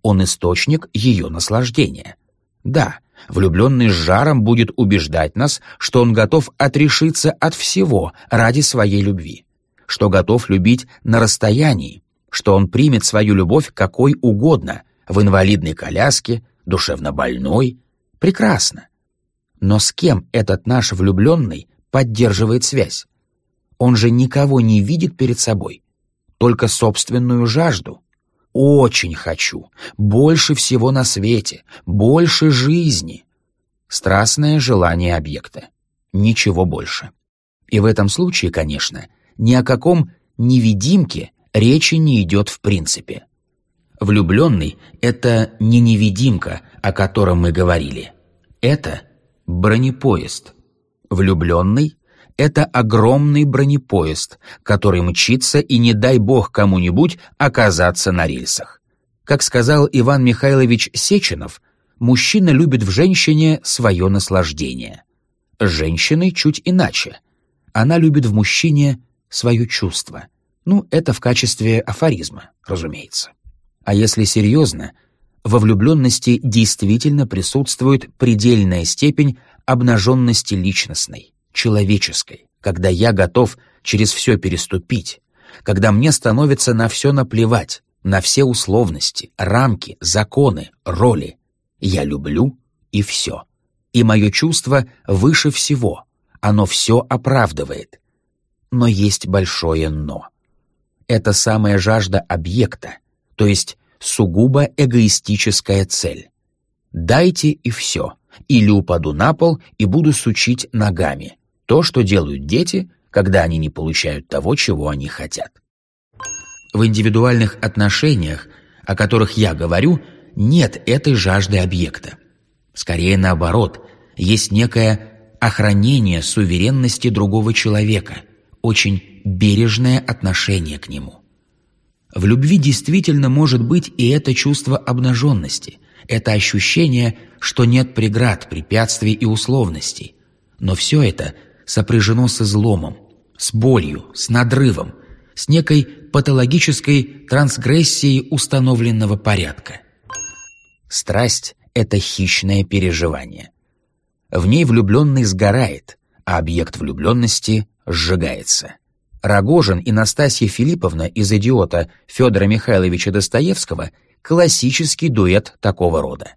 Он источник ее наслаждения. Да, влюбленный с жаром будет убеждать нас, что он готов отрешиться от всего ради своей любви, что готов любить на расстоянии, что он примет свою любовь какой угодно, в инвалидной коляске, душевно больной. Прекрасно. Но с кем этот наш влюбленный поддерживает связь? Он же никого не видит перед собой, только собственную жажду. Очень хочу, больше всего на свете, больше жизни. Страстное желание объекта. Ничего больше. И в этом случае, конечно, ни о каком невидимке речи не идет в принципе. Влюбленный — это не невидимка, о котором мы говорили. Это бронепоезд. Влюбленный это огромный бронепоезд, который мчится и не дай бог кому-нибудь оказаться на рельсах. Как сказал Иван Михайлович Сеченов, мужчина любит в женщине свое наслаждение. С чуть иначе. Она любит в мужчине свое чувство. Ну, это в качестве афоризма, разумеется. А если серьезно, во влюбленности действительно присутствует предельная степень обнаженности личностной человеческой, когда я готов через все переступить, когда мне становится на все наплевать, на все условности, рамки, законы, роли. Я люблю и все. И мое чувство выше всего. Оно все оправдывает. Но есть большое «но». Это самая жажда объекта, то есть сугубо эгоистическая цель. Дайте и все, или упаду на пол и буду сучить ногами. То, что делают дети, когда они не получают того, чего они хотят. В индивидуальных отношениях, о которых я говорю, нет этой жажды объекта. Скорее наоборот, есть некое охранение суверенности другого человека, очень бережное отношение к нему. В любви действительно может быть и это чувство обнаженности, это ощущение, что нет преград, препятствий и условностей. Но все это сопряжено с изломом, с болью, с надрывом, с некой патологической трансгрессией установленного порядка. Страсть — это хищное переживание. В ней влюбленный сгорает, а объект влюбленности сжигается. Рогожин и Настасья Филипповна из «Идиота» Федора Михайловича Достоевского — классический дуэт такого рода.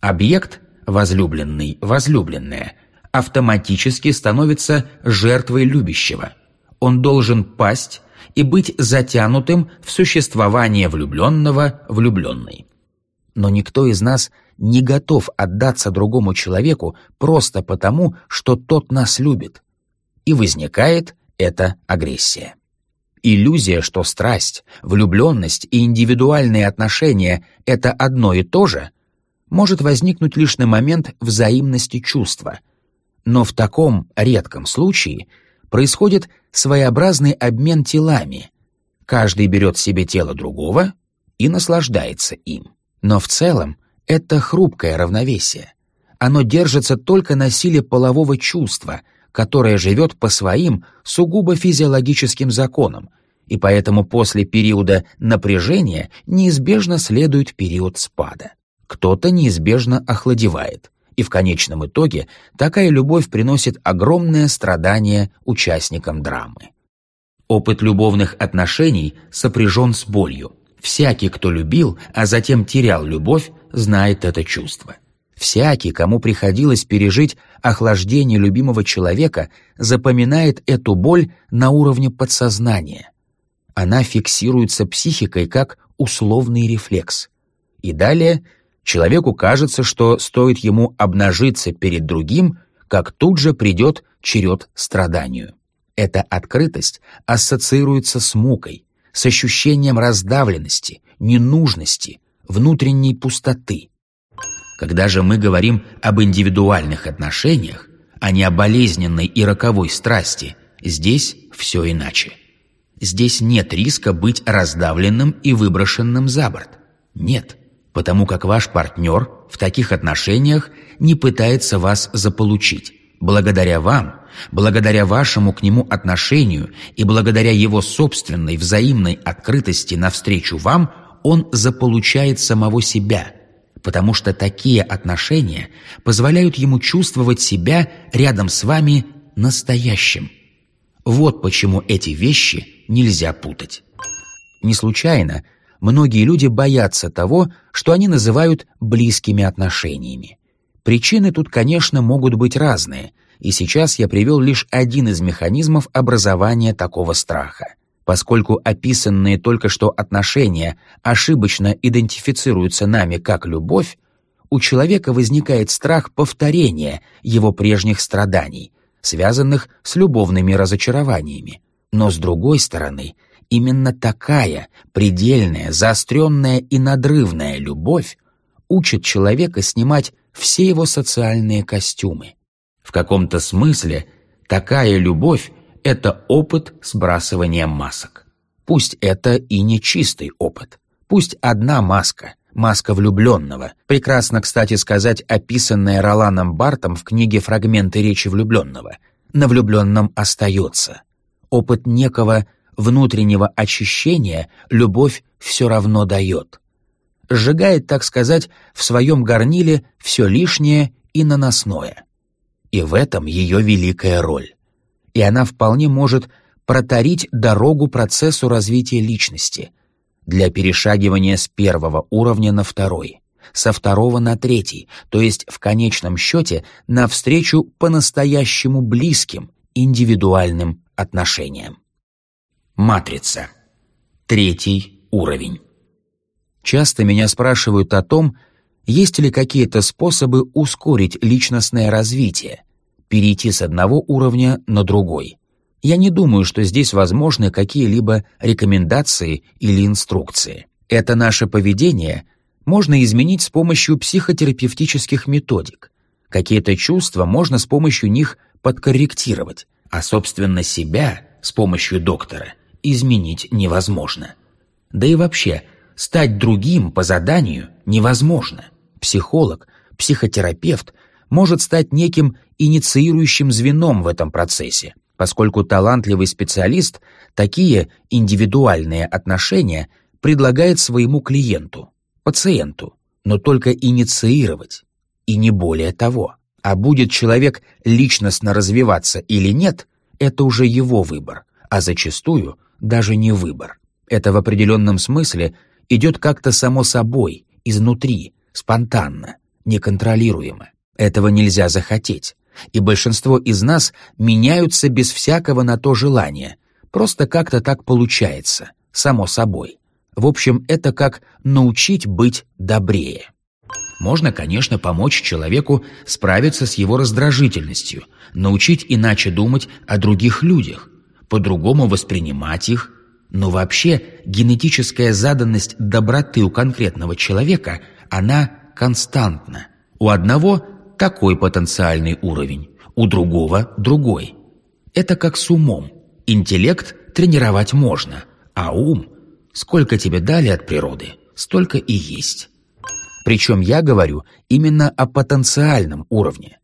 Объект — возлюбленный, возлюбленная — автоматически становится жертвой любящего. Он должен пасть и быть затянутым в существование влюбленного влюбленной. Но никто из нас не готов отдаться другому человеку просто потому, что тот нас любит. И возникает эта агрессия. Иллюзия, что страсть, влюбленность и индивидуальные отношения — это одно и то же, может возникнуть лишь на момент взаимности чувства — но в таком редком случае происходит своеобразный обмен телами. Каждый берет себе тело другого и наслаждается им. Но в целом это хрупкое равновесие. Оно держится только на силе полового чувства, которое живет по своим сугубо физиологическим законам, и поэтому после периода напряжения неизбежно следует период спада. Кто-то неизбежно охладевает, и в конечном итоге такая любовь приносит огромное страдание участникам драмы. Опыт любовных отношений сопряжен с болью. Всякий, кто любил, а затем терял любовь, знает это чувство. Всякий, кому приходилось пережить охлаждение любимого человека, запоминает эту боль на уровне подсознания. Она фиксируется психикой как условный рефлекс. И далее – Человеку кажется, что стоит ему обнажиться перед другим, как тут же придет черед страданию. Эта открытость ассоциируется с мукой, с ощущением раздавленности, ненужности, внутренней пустоты. Когда же мы говорим об индивидуальных отношениях, а не о болезненной и роковой страсти, здесь все иначе. Здесь нет риска быть раздавленным и выброшенным за борт. Нет потому как ваш партнер в таких отношениях не пытается вас заполучить, Благодаря вам, благодаря вашему к нему отношению и благодаря его собственной взаимной открытости навстречу вам, он заполучает самого себя, потому что такие отношения позволяют ему чувствовать себя рядом с вами настоящим. Вот почему эти вещи нельзя путать. Не случайно многие люди боятся того, что они называют близкими отношениями. Причины тут, конечно, могут быть разные, и сейчас я привел лишь один из механизмов образования такого страха. Поскольку описанные только что отношения ошибочно идентифицируются нами как любовь, у человека возникает страх повторения его прежних страданий, связанных с любовными разочарованиями. Но с другой стороны, именно такая предельная, заостренная и надрывная любовь учит человека снимать все его социальные костюмы. В каком-то смысле такая любовь — это опыт сбрасывания масок. Пусть это и не чистый опыт. Пусть одна маска, маска влюбленного, прекрасно, кстати сказать, описанная Роланом Бартом в книге «Фрагменты речи влюбленного», на влюбленном остается. Опыт некого внутреннего очищения любовь все равно дает сжигает, так сказать, в своем горниле все лишнее и наносное. И в этом ее великая роль. И она вполне может протарить дорогу процессу развития личности для перешагивания с первого уровня на второй, со второго на третий, то есть в конечном счете навстречу по-настоящему близким индивидуальным отношениям. Матрица. Третий уровень. Часто меня спрашивают о том, есть ли какие-то способы ускорить личностное развитие, перейти с одного уровня на другой. Я не думаю, что здесь возможны какие-либо рекомендации или инструкции. Это наше поведение можно изменить с помощью психотерапевтических методик. Какие-то чувства можно с помощью них подкорректировать, а, собственно, себя с помощью доктора изменить невозможно. Да и вообще – Стать другим по заданию невозможно. Психолог, психотерапевт может стать неким инициирующим звеном в этом процессе, поскольку талантливый специалист такие индивидуальные отношения предлагает своему клиенту, пациенту, но только инициировать, и не более того. А будет человек личностно развиваться или нет, это уже его выбор, а зачастую даже не выбор. Это в определенном смысле идет как-то само собой, изнутри, спонтанно, неконтролируемо. Этого нельзя захотеть. И большинство из нас меняются без всякого на то желания. Просто как-то так получается, само собой. В общем, это как научить быть добрее. Можно, конечно, помочь человеку справиться с его раздражительностью, научить иначе думать о других людях, по-другому воспринимать их, но вообще генетическая заданность доброты у конкретного человека, она константна. У одного такой потенциальный уровень, у другого другой. Это как с умом. Интеллект тренировать можно, а ум, сколько тебе дали от природы, столько и есть. Причем я говорю именно о потенциальном уровне.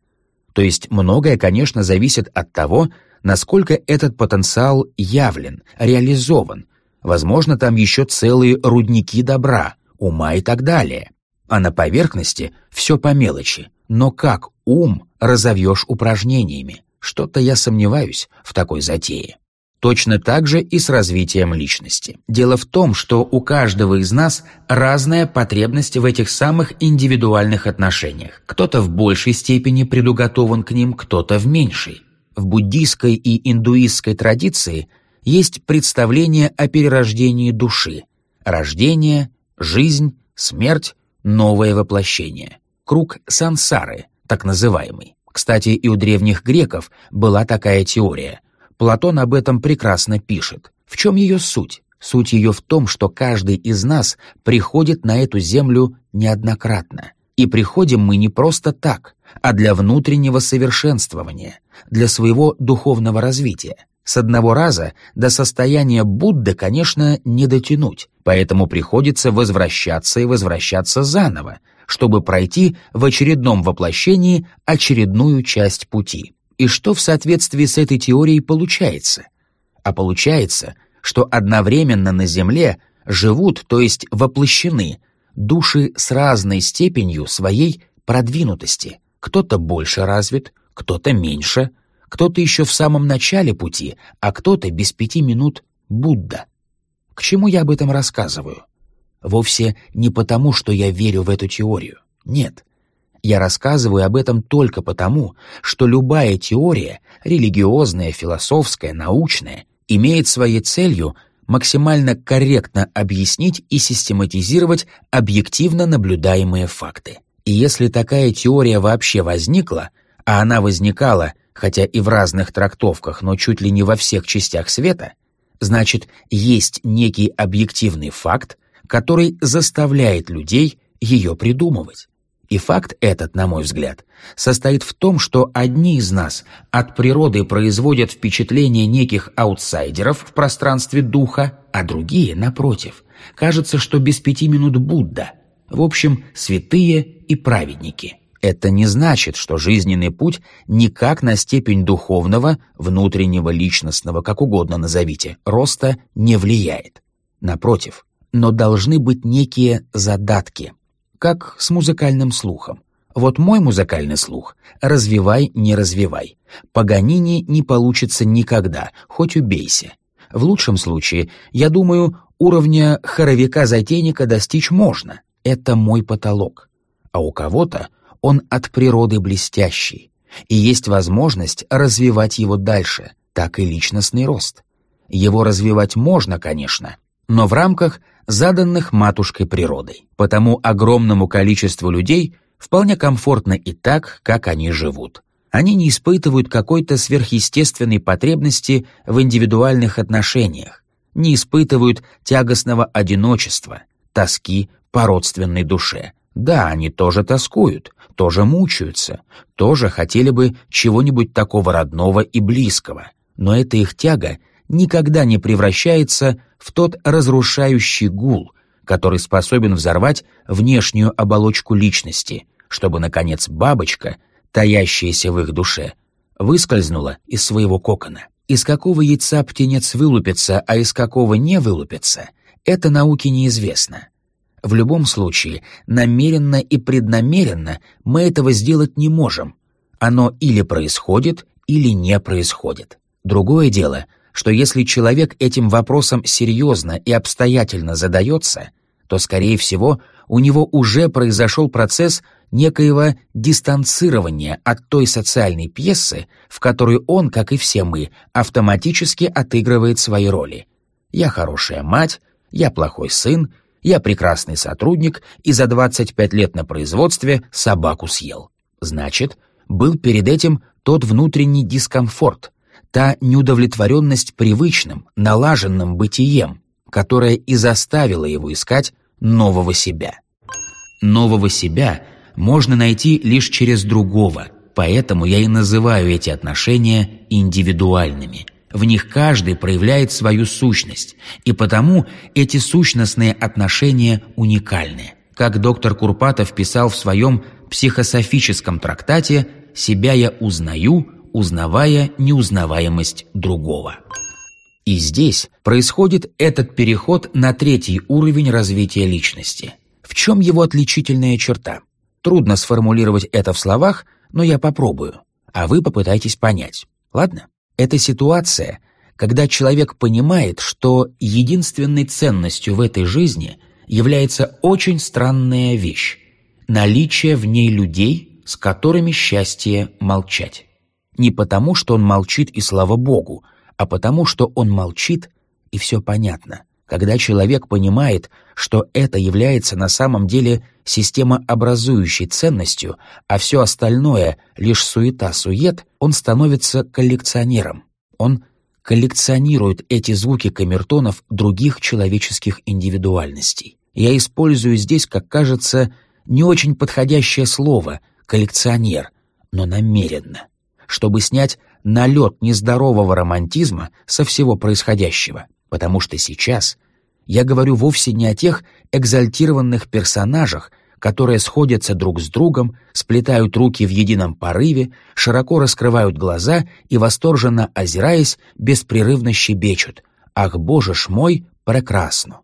То есть многое, конечно, зависит от того, насколько этот потенциал явлен, реализован. Возможно, там еще целые рудники добра, ума и так далее. А на поверхности все по мелочи. Но как ум разовьешь упражнениями? Что-то я сомневаюсь в такой затее. Точно так же и с развитием личности. Дело в том, что у каждого из нас разная потребность в этих самых индивидуальных отношениях. Кто-то в большей степени предуготован к ним, кто-то в меньшей. В буддийской и индуистской традиции есть представление о перерождении души, рождение, жизнь, смерть, новое воплощение. Круг сансары, так называемый. Кстати, и у древних греков была такая теория. Платон об этом прекрасно пишет. В чем ее суть? Суть ее в том, что каждый из нас приходит на эту землю неоднократно. И приходим мы не просто так, а для внутреннего совершенствования, для своего духовного развития. С одного раза до состояния Будды, конечно, не дотянуть, поэтому приходится возвращаться и возвращаться заново, чтобы пройти в очередном воплощении очередную часть пути. И что в соответствии с этой теорией получается? А получается, что одновременно на Земле живут, то есть воплощены, души с разной степенью своей продвинутости. Кто-то больше развит, кто-то меньше, кто-то еще в самом начале пути, а кто-то без пяти минут Будда. К чему я об этом рассказываю? Вовсе не потому, что я верю в эту теорию. Нет. Я рассказываю об этом только потому, что любая теория, религиозная, философская, научная, имеет своей целью максимально корректно объяснить и систематизировать объективно наблюдаемые факты. И если такая теория вообще возникла, а она возникала хотя и в разных трактовках, но чуть ли не во всех частях света, значит, есть некий объективный факт, который заставляет людей ее придумывать. И факт этот, на мой взгляд, состоит в том, что одни из нас от природы производят впечатление неких аутсайдеров в пространстве духа, а другие, напротив, кажется, что без пяти минут Будда, в общем, святые и праведники – это не значит, что жизненный путь никак на степень духовного, внутреннего, личностного, как угодно назовите, роста не влияет. Напротив, но должны быть некие задатки, как с музыкальным слухом. Вот мой музыкальный слух развивай, не развивай. Паганини не получится никогда, хоть убейся. В лучшем случае, я думаю, уровня хоровика-затейника достичь можно. Это мой потолок. А у кого-то он от природы блестящий, и есть возможность развивать его дальше, так и личностный рост. Его развивать можно, конечно, но в рамках заданных матушкой природой. Потому огромному количеству людей вполне комфортно и так, как они живут. Они не испытывают какой-то сверхъестественной потребности в индивидуальных отношениях, не испытывают тягостного одиночества, тоски по родственной душе. Да, они тоже тоскуют, тоже мучаются, тоже хотели бы чего-нибудь такого родного и близкого, но эта их тяга никогда не превращается в тот разрушающий гул, который способен взорвать внешнюю оболочку личности, чтобы, наконец, бабочка, таящаяся в их душе, выскользнула из своего кокона. Из какого яйца птенец вылупится, а из какого не вылупится, это науке неизвестно. В любом случае, намеренно и преднамеренно мы этого сделать не можем. Оно или происходит, или не происходит. Другое дело, что если человек этим вопросом серьезно и обстоятельно задается, то, скорее всего, у него уже произошел процесс некоего дистанцирования от той социальной пьесы, в которой он, как и все мы, автоматически отыгрывает свои роли. Я хорошая мать, я плохой сын, я прекрасный сотрудник и за 25 лет на производстве собаку съел. Значит, был перед этим тот внутренний дискомфорт, та неудовлетворенность привычным, налаженным бытием, которая и заставила его искать нового себя. Нового себя можно найти лишь через другого, поэтому я и называю эти отношения индивидуальными – в них каждый проявляет свою сущность, и потому эти сущностные отношения уникальны. Как доктор Курпатов писал в своем психософическом трактате «Себя я узнаю, узнавая неузнаваемость другого». И здесь происходит этот переход на третий уровень развития личности. В чем его отличительная черта? Трудно сформулировать это в словах, но я попробую, а вы попытайтесь понять. Ладно? Это ситуация, когда человек понимает, что единственной ценностью в этой жизни является очень странная вещь – наличие в ней людей, с которыми счастье молчать. Не потому, что он молчит и слава Богу, а потому, что он молчит и все понятно. Когда человек понимает, что это является на самом деле системообразующей ценностью, а все остальное — лишь суета-сует, он становится коллекционером. Он коллекционирует эти звуки камертонов других человеческих индивидуальностей. Я использую здесь, как кажется, не очень подходящее слово «коллекционер», но намеренно, чтобы снять налет нездорового романтизма со всего происходящего потому что сейчас я говорю вовсе не о тех экзальтированных персонажах, которые сходятся друг с другом, сплетают руки в едином порыве, широко раскрывают глаза и, восторженно озираясь, беспрерывно щебечут «Ах, Боже ж мой, прекрасно!»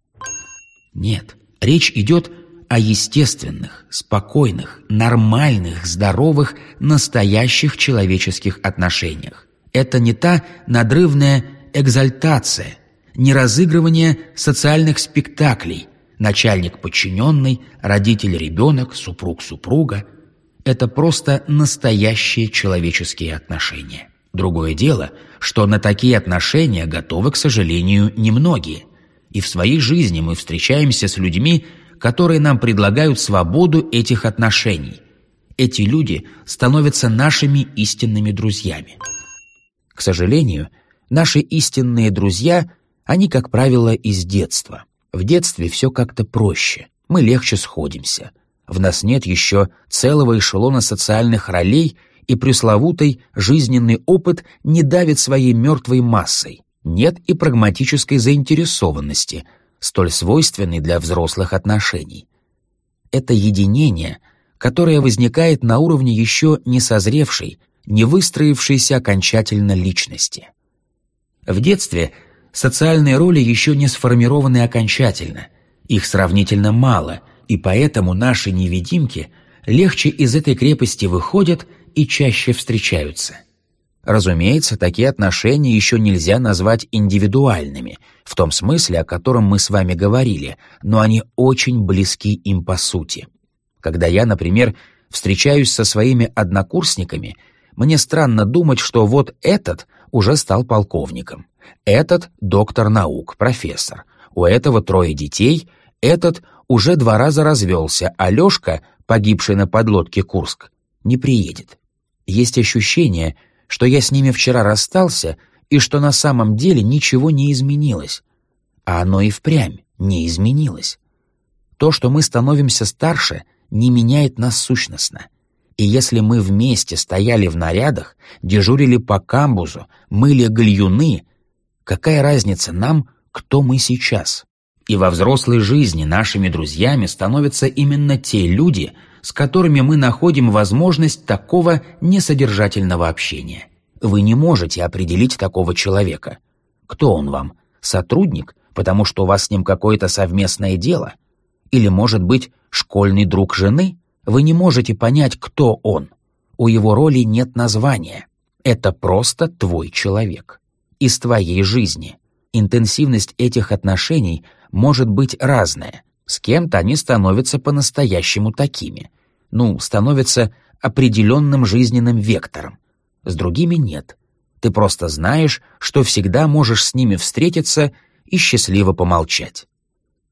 Нет, речь идет о естественных, спокойных, нормальных, здоровых, настоящих человеческих отношениях. Это не та надрывная экзальтация, не разыгрывание социальных спектаклей, начальник-подчиненный, родитель-ребенок, супруг-супруга. Это просто настоящие человеческие отношения. Другое дело, что на такие отношения готовы, к сожалению, немногие. И в своей жизни мы встречаемся с людьми, которые нам предлагают свободу этих отношений. Эти люди становятся нашими истинными друзьями. К сожалению, наши истинные друзья, они, как правило, из детства. В детстве все как-то проще, мы легче сходимся. В нас нет еще целого эшелона социальных ролей, и пресловутый жизненный опыт не давит своей мертвой массой. Нет и прагматической заинтересованности – столь свойственный для взрослых отношений. Это единение, которое возникает на уровне еще не созревшей, не выстроившейся окончательно личности. В детстве социальные роли еще не сформированы окончательно, их сравнительно мало, и поэтому наши невидимки легче из этой крепости выходят и чаще встречаются. Разумеется, такие отношения еще нельзя назвать индивидуальными, в том смысле, о котором мы с вами говорили, но они очень близки им по сути. Когда я, например, встречаюсь со своими однокурсниками, мне странно думать, что вот этот уже стал полковником, этот — доктор наук, профессор, у этого трое детей, этот уже два раза развелся, а Лешка, погибший на подлодке Курск, не приедет. Есть ощущение — что я с ними вчера расстался и что на самом деле ничего не изменилось. А оно и впрямь не изменилось. То, что мы становимся старше, не меняет нас сущностно. И если мы вместе стояли в нарядах, дежурили по камбузу, мыли гальюны, какая разница нам, кто мы сейчас? И во взрослой жизни нашими друзьями становятся именно те люди, с которыми мы находим возможность такого несодержательного общения. Вы не можете определить такого человека. Кто он вам? Сотрудник, потому что у вас с ним какое-то совместное дело? Или, может быть, школьный друг жены? Вы не можете понять, кто он. У его роли нет названия. Это просто твой человек. Из твоей жизни. Интенсивность этих отношений может быть разная. С кем-то они становятся по-настоящему такими ну, становится определенным жизненным вектором. С другими нет. Ты просто знаешь, что всегда можешь с ними встретиться и счастливо помолчать.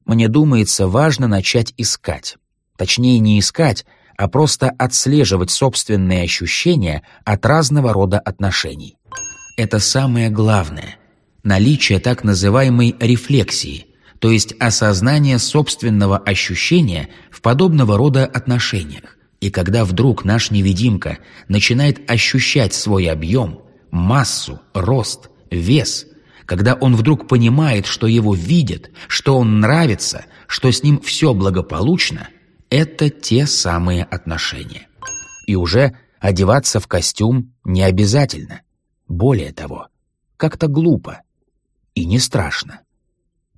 Мне думается, важно начать искать. Точнее, не искать, а просто отслеживать собственные ощущения от разного рода отношений. Это самое главное – наличие так называемой рефлексии, то есть осознание собственного ощущения в подобного рода отношениях. И когда вдруг наш невидимка начинает ощущать свой объем, массу, рост, вес, когда он вдруг понимает, что его видят, что он нравится, что с ним все благополучно, это те самые отношения. И уже одеваться в костюм не обязательно. Более того, как-то глупо и не страшно.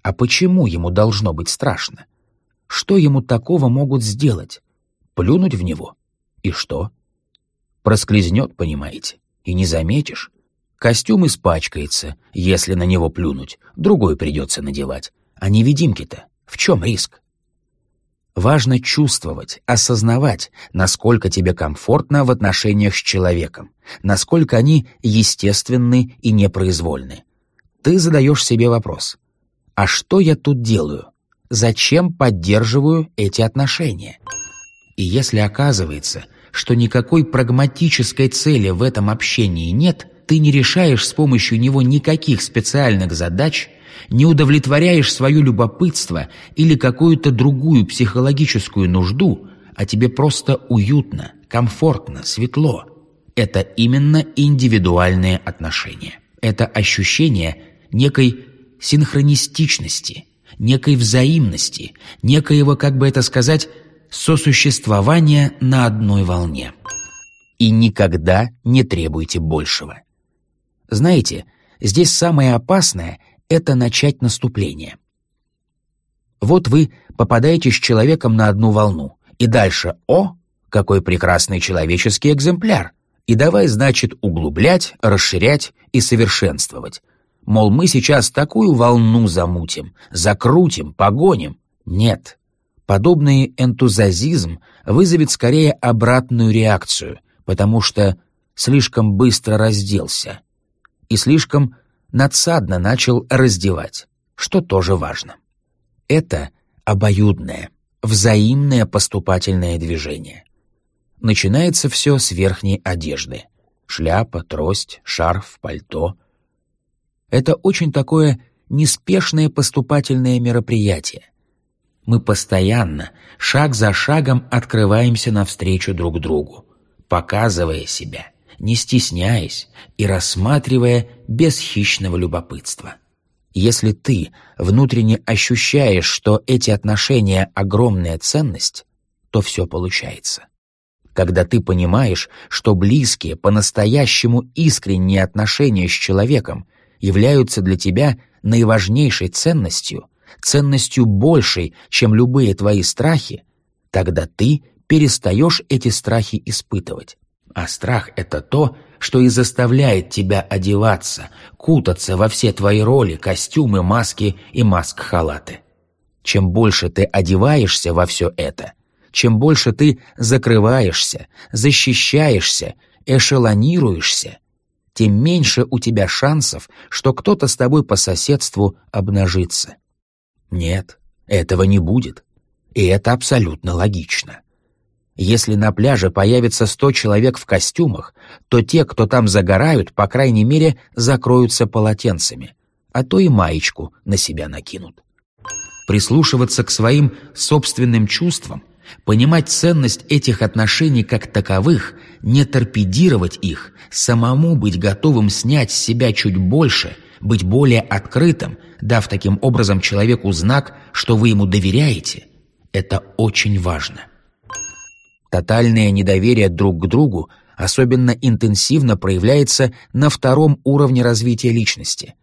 А почему ему должно быть страшно? Что ему такого могут сделать? Плюнуть в него? И что? Проскользнет, понимаете, и не заметишь. Костюм испачкается, если на него плюнуть, другой придется надевать. А невидимки-то в чем риск? Важно чувствовать, осознавать, насколько тебе комфортно в отношениях с человеком, насколько они естественны и непроизвольны. Ты задаешь себе вопрос, а что я тут делаю? Зачем поддерживаю эти отношения? И если оказывается, что никакой прагматической цели в этом общении нет, ты не решаешь с помощью него никаких специальных задач, не удовлетворяешь свое любопытство или какую-то другую психологическую нужду, а тебе просто уютно, комфортно, светло. Это именно индивидуальные отношения. Это ощущение некой синхронистичности, некой взаимности, некоего, как бы это сказать, сосуществование на одной волне. И никогда не требуйте большего. Знаете, здесь самое опасное — это начать наступление. Вот вы попадаете с человеком на одну волну, и дальше «О, какой прекрасный человеческий экземпляр!» И давай, значит, углублять, расширять и совершенствовать. Мол, мы сейчас такую волну замутим, закрутим, погоним. Нет. Подобный энтузиазм вызовет скорее обратную реакцию, потому что слишком быстро разделся и слишком надсадно начал раздевать, что тоже важно. Это обоюдное, взаимное поступательное движение. Начинается все с верхней одежды. Шляпа, трость, шарф, пальто. Это очень такое неспешное поступательное мероприятие. Мы постоянно, шаг за шагом открываемся навстречу друг другу, показывая себя, не стесняясь и рассматривая без хищного любопытства. Если ты внутренне ощущаешь, что эти отношения — огромная ценность, то все получается. Когда ты понимаешь, что близкие, по-настоящему искренние отношения с человеком являются для тебя наиважнейшей ценностью, ценностью большей, чем любые твои страхи, тогда ты перестаешь эти страхи испытывать. А страх — это то, что и заставляет тебя одеваться, кутаться во все твои роли, костюмы, маски и маск-халаты. Чем больше ты одеваешься во все это, чем больше ты закрываешься, защищаешься, эшелонируешься, тем меньше у тебя шансов, что кто-то с тобой по соседству обнажится. Нет, этого не будет. И это абсолютно логично. Если на пляже появится сто человек в костюмах, то те, кто там загорают, по крайней мере, закроются полотенцами, а то и маечку на себя накинут. Прислушиваться к своим собственным чувствам, понимать ценность этих отношений как таковых, не торпедировать их, самому быть готовым снять с себя чуть больше, быть более открытым, дав таким образом человеку знак, что вы ему доверяете, это очень важно. Тотальное недоверие друг к другу особенно интенсивно проявляется на втором уровне развития личности.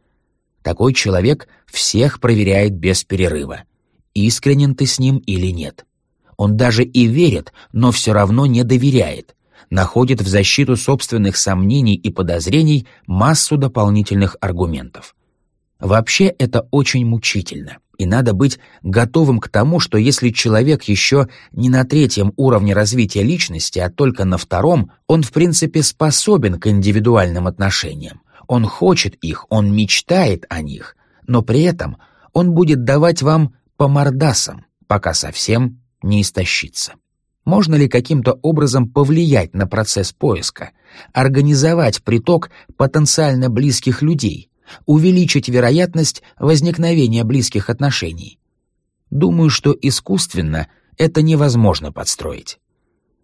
Такой человек всех проверяет без перерыва, искренен ты с ним или нет. Он даже и верит, но все равно не доверяет, находит в защиту собственных сомнений и подозрений массу дополнительных аргументов. Вообще это очень мучительно. И надо быть готовым к тому, что если человек еще не на третьем уровне развития личности, а только на втором, он в принципе способен к индивидуальным отношениям. Он хочет их, он мечтает о них, но при этом он будет давать вам по мордасам, пока совсем не истощится. Можно ли каким-то образом повлиять на процесс поиска, организовать приток потенциально близких людей – увеличить вероятность возникновения близких отношений. Думаю, что искусственно это невозможно подстроить.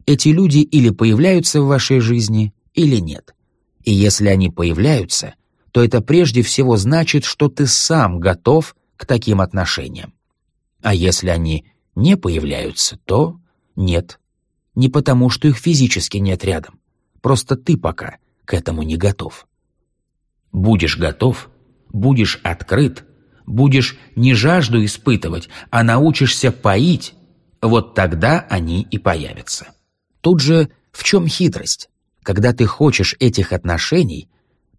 Эти люди или появляются в вашей жизни, или нет. И если они появляются, то это прежде всего значит, что ты сам готов к таким отношениям. А если они не появляются, то нет. Не потому, что их физически нет рядом. Просто ты пока к этому не готов. Будешь готов, будешь открыт, будешь не жажду испытывать, а научишься поить, вот тогда они и появятся. Тут же в чем хитрость? Когда ты хочешь этих отношений,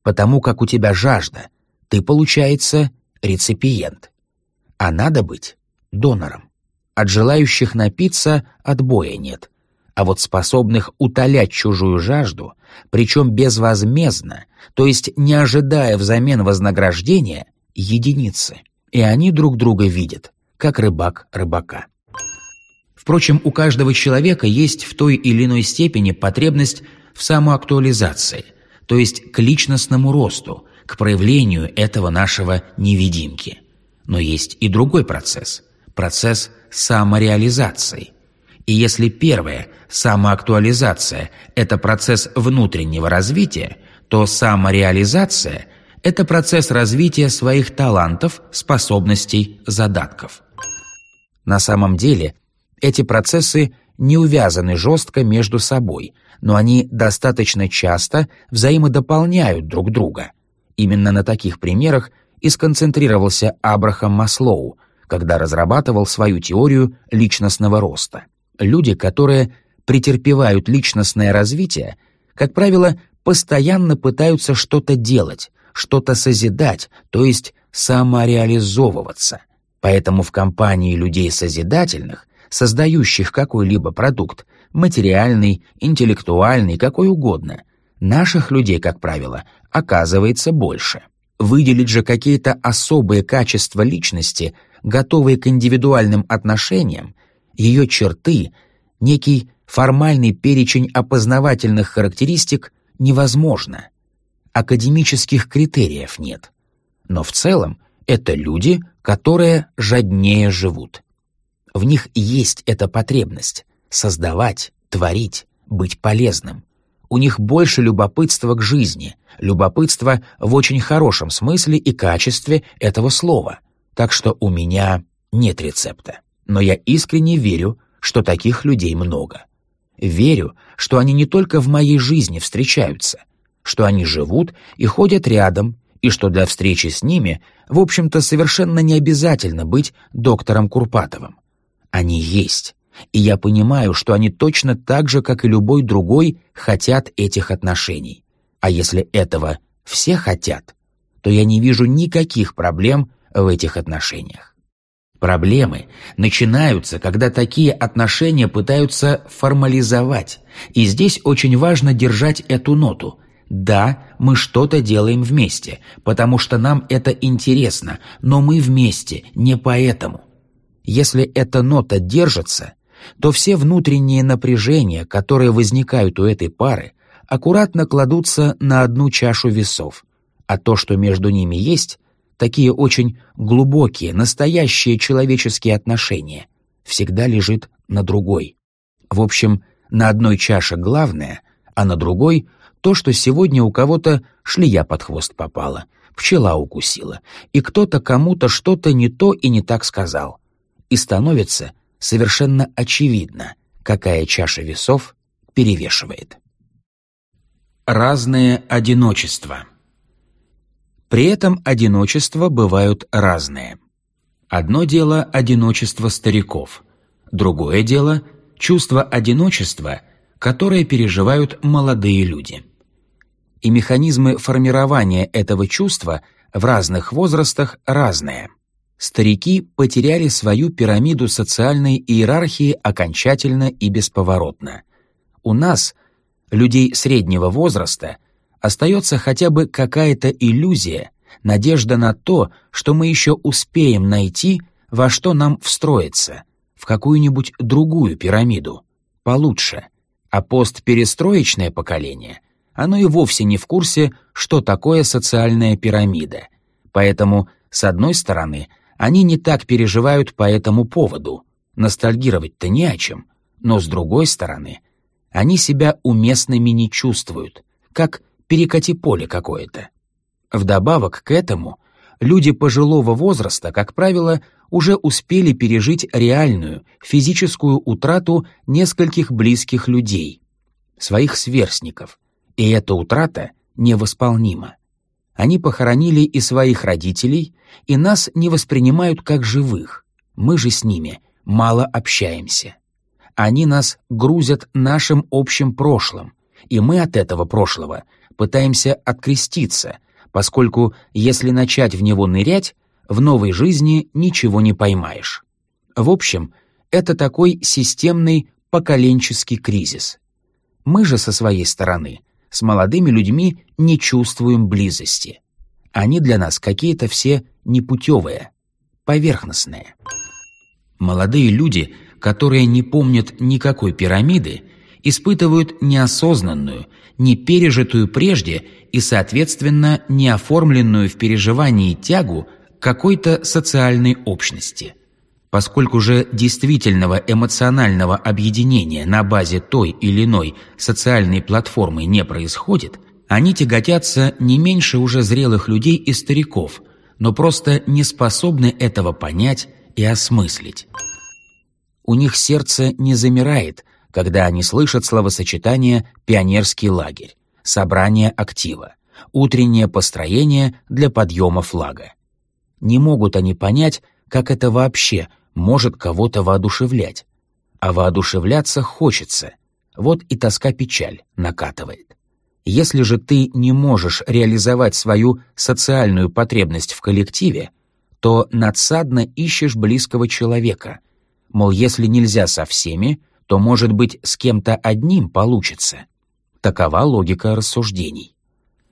потому как у тебя жажда, ты, получается, реципиент. А надо быть донором. От желающих напиться отбоя нет а вот способных утолять чужую жажду, причем безвозмездно, то есть не ожидая взамен вознаграждения, единицы. И они друг друга видят, как рыбак рыбака. Впрочем, у каждого человека есть в той или иной степени потребность в самоактуализации, то есть к личностному росту, к проявлению этого нашего невидимки. Но есть и другой процесс – процесс самореализации – и если первое, самоактуализация, это процесс внутреннего развития, то самореализация – это процесс развития своих талантов, способностей, задатков. На самом деле, Эти процессы не увязаны жестко между собой, но они достаточно часто взаимодополняют друг друга. Именно на таких примерах и сконцентрировался Абрахам Маслоу, когда разрабатывал свою теорию личностного роста. Люди, которые претерпевают личностное развитие, как правило, постоянно пытаются что-то делать, что-то созидать, то есть самореализовываться. Поэтому в компании людей созидательных, создающих какой-либо продукт, материальный, интеллектуальный, какой угодно, наших людей, как правило, оказывается больше. Выделить же какие-то особые качества личности, готовые к индивидуальным отношениям, ее черты, некий формальный перечень опознавательных характеристик невозможно. Академических критериев нет. Но в целом это люди, которые жаднее живут. В них есть эта потребность — создавать, творить, быть полезным. У них больше любопытства к жизни, любопытства в очень хорошем смысле и качестве этого слова. Так что у меня нет рецепта. Но я искренне верю, что таких людей много. Верю, что они не только в моей жизни встречаются, что они живут и ходят рядом, и что для встречи с ними, в общем-то, совершенно не обязательно быть доктором Курпатовым. Они есть, и я понимаю, что они точно так же, как и любой другой, хотят этих отношений. А если этого все хотят, то я не вижу никаких проблем в этих отношениях. Проблемы начинаются, когда такие отношения пытаются формализовать, и здесь очень важно держать эту ноту. Да, мы что-то делаем вместе, потому что нам это интересно, но мы вместе не поэтому. Если эта нота держится, то все внутренние напряжения, которые возникают у этой пары, аккуратно кладутся на одну чашу весов, а то, что между ними есть, такие очень глубокие, настоящие человеческие отношения, всегда лежит на другой. В общем, на одной чаше главное, а на другой — то, что сегодня у кого-то шлея под хвост попала, пчела укусила, и кто-то кому-то что-то не то и не так сказал. И становится совершенно очевидно, какая чаша весов перевешивает. Разные одиночества При этом одиночества бывают разные. Одно дело – одиночество стариков, другое дело – чувство одиночества, которое переживают молодые люди. И механизмы формирования этого чувства в разных возрастах разные – старики потеряли свою пирамиду социальной иерархии окончательно и бесповоротно. У нас, людей среднего возраста, остается хотя бы какая-то иллюзия, надежда на то, что мы еще успеем найти, во что нам встроиться, в какую-нибудь другую пирамиду, получше. А постперестроечное поколение, оно и вовсе не в курсе, что такое социальная пирамида. Поэтому, с одной стороны, они не так переживают по этому поводу. Ностальгировать-то не о чем. Но с другой стороны, они себя уместными не чувствуют, как перекати поле какое-то. Вдобавок к этому, люди пожилого возраста, как правило, уже успели пережить реальную физическую утрату нескольких близких людей, своих сверстников, и эта утрата невосполнима. Они похоронили и своих родителей, и нас не воспринимают как живых. Мы же с ними мало общаемся. Они нас грузят нашим общим прошлым, и мы от этого прошлого пытаемся откреститься, поскольку если начать в него нырять, в новой жизни ничего не поймаешь. В общем, это такой системный поколенческий кризис. Мы же со своей стороны – с молодыми людьми не чувствуем близости. Они для нас какие-то все непутевые, поверхностные. Молодые люди, которые не помнят никакой пирамиды, испытывают неосознанную, не пережитую прежде и, соответственно, не оформленную в переживании тягу какой-то социальной общности – Поскольку же действительного эмоционального объединения на базе той или иной социальной платформы не происходит, они тяготятся не меньше уже зрелых людей и стариков, но просто не способны этого понять и осмыслить. у них сердце не замирает, когда они слышат словосочетание «пионерский лагерь», «собрание актива», «утреннее построение для подъема флага». Не могут они понять, как это вообще может кого-то воодушевлять. А воодушевляться хочется. Вот и тоска-печаль накатывает. Если же ты не можешь реализовать свою социальную потребность в коллективе, то надсадно ищешь близкого человека. Мол, если нельзя со всеми, то, может быть, с кем-то одним получится. Такова логика рассуждений.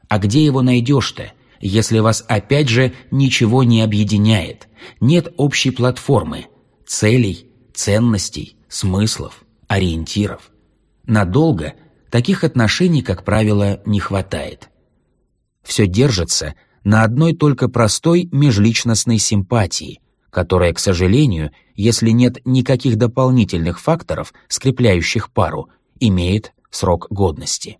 А где его найдешь-то, если вас опять же ничего не объединяет, нет общей платформы, целей, ценностей, смыслов, ориентиров? Надолго таких отношений, как правило, не хватает. Все держится на одной только простой межличностной симпатии, которая, к сожалению, если нет никаких дополнительных факторов, скрепляющих пару, имеет срок годности.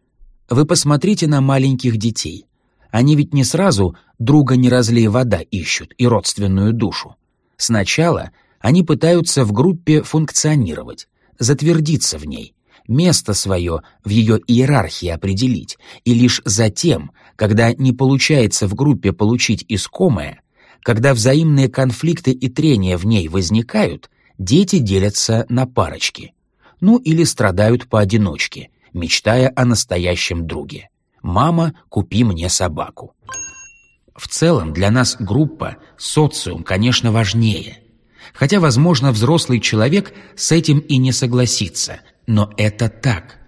Вы посмотрите на маленьких детей. Они ведь не сразу друга не разлей вода ищут и родственную душу. Сначала они пытаются в группе функционировать, затвердиться в ней, место свое в ее иерархии определить, и лишь затем, когда не получается в группе получить искомое, когда взаимные конфликты и трения в ней возникают, дети делятся на парочки. Ну или страдают поодиночке, мечтая о настоящем друге. «Мама, купи мне собаку». В целом для нас группа, социум, конечно, важнее. Хотя, возможно, взрослый человек с этим и не согласится, но это так.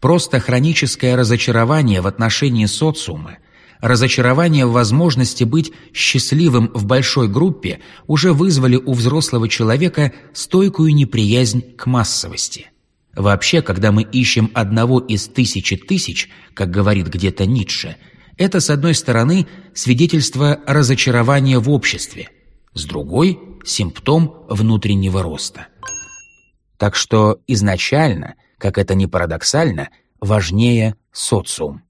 Просто хроническое разочарование в отношении социума, разочарование в возможности быть счастливым в большой группе уже вызвали у взрослого человека стойкую неприязнь к массовости. Вообще, когда мы ищем одного из тысячи тысяч, как говорит где-то Ницше, это, с одной стороны, свидетельство разочарования в обществе, с другой – симптом внутреннего роста. Так что изначально, как это ни парадоксально, важнее социум.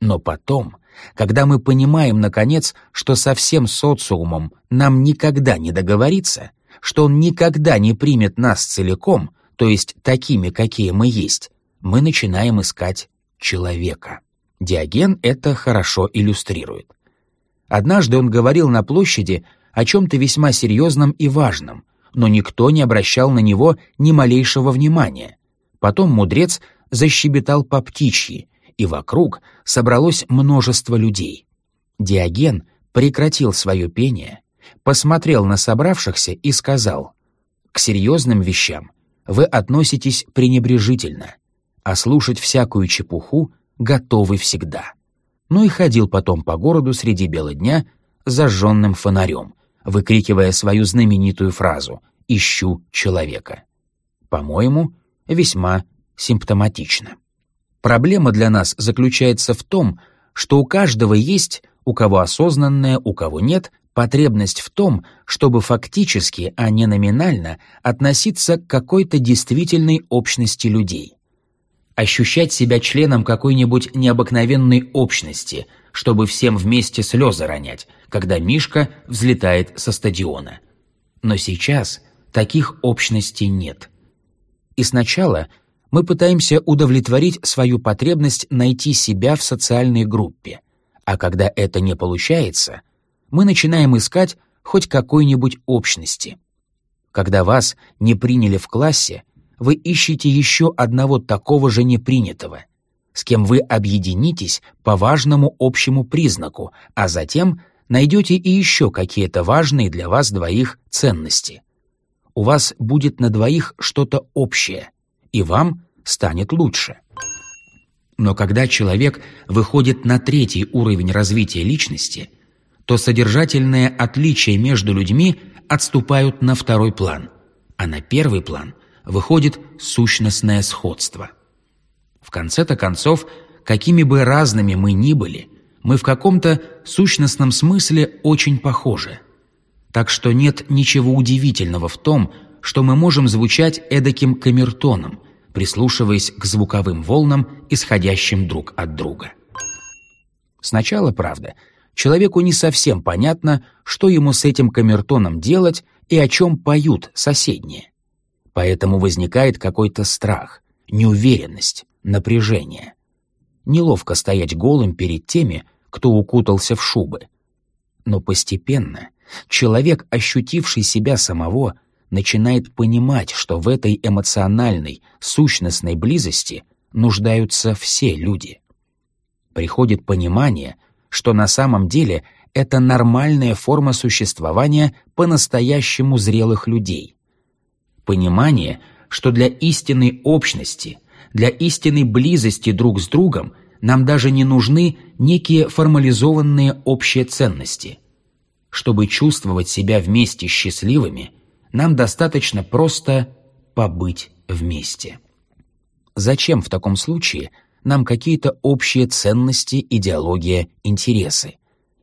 Но потом, когда мы понимаем, наконец, что со всем социумом нам никогда не договориться, что он никогда не примет нас целиком – то есть такими, какие мы есть, мы начинаем искать человека. Диоген это хорошо иллюстрирует. Однажды он говорил на площади о чем-то весьма серьезном и важном, но никто не обращал на него ни малейшего внимания. Потом мудрец защебетал по птичьи, и вокруг собралось множество людей. Диоген прекратил свое пение, посмотрел на собравшихся и сказал, «К серьезным вещам вы относитесь пренебрежительно, а слушать всякую чепуху готовы всегда. Ну и ходил потом по городу среди бела дня зажженным фонарем, выкрикивая свою знаменитую фразу «Ищу человека». По-моему, весьма симптоматично. Проблема для нас заключается в том, что у каждого есть, у кого осознанное, у кого нет, потребность в том, чтобы фактически, а не номинально, относиться к какой-то действительной общности людей. Ощущать себя членом какой-нибудь необыкновенной общности, чтобы всем вместе слезы ронять, когда Мишка взлетает со стадиона. Но сейчас таких общностей нет. И сначала мы пытаемся удовлетворить свою потребность найти себя в социальной группе, а когда это не получается – мы начинаем искать хоть какой-нибудь общности. Когда вас не приняли в классе, вы ищете еще одного такого же непринятого, с кем вы объединитесь по важному общему признаку, а затем найдете и еще какие-то важные для вас двоих ценности. У вас будет на двоих что-то общее, и вам станет лучше. Но когда человек выходит на третий уровень развития личности – то содержательные отличия между людьми отступают на второй план, а на первый план выходит сущностное сходство. В конце-то концов, какими бы разными мы ни были, мы в каком-то сущностном смысле очень похожи. Так что нет ничего удивительного в том, что мы можем звучать эдаким камертоном, прислушиваясь к звуковым волнам, исходящим друг от друга. Сначала, правда, человеку не совсем понятно, что ему с этим камертоном делать и о чем поют соседние. Поэтому возникает какой-то страх, неуверенность, напряжение. Неловко стоять голым перед теми, кто укутался в шубы. Но постепенно человек, ощутивший себя самого, начинает понимать, что в этой эмоциональной, сущностной близости нуждаются все люди. Приходит понимание, что на самом деле это нормальная форма существования по-настоящему зрелых людей. Понимание, что для истинной общности, для истинной близости друг с другом нам даже не нужны некие формализованные общие ценности. Чтобы чувствовать себя вместе счастливыми, нам достаточно просто побыть вместе. Зачем в таком случае нам какие-то общие ценности, идеология, интересы?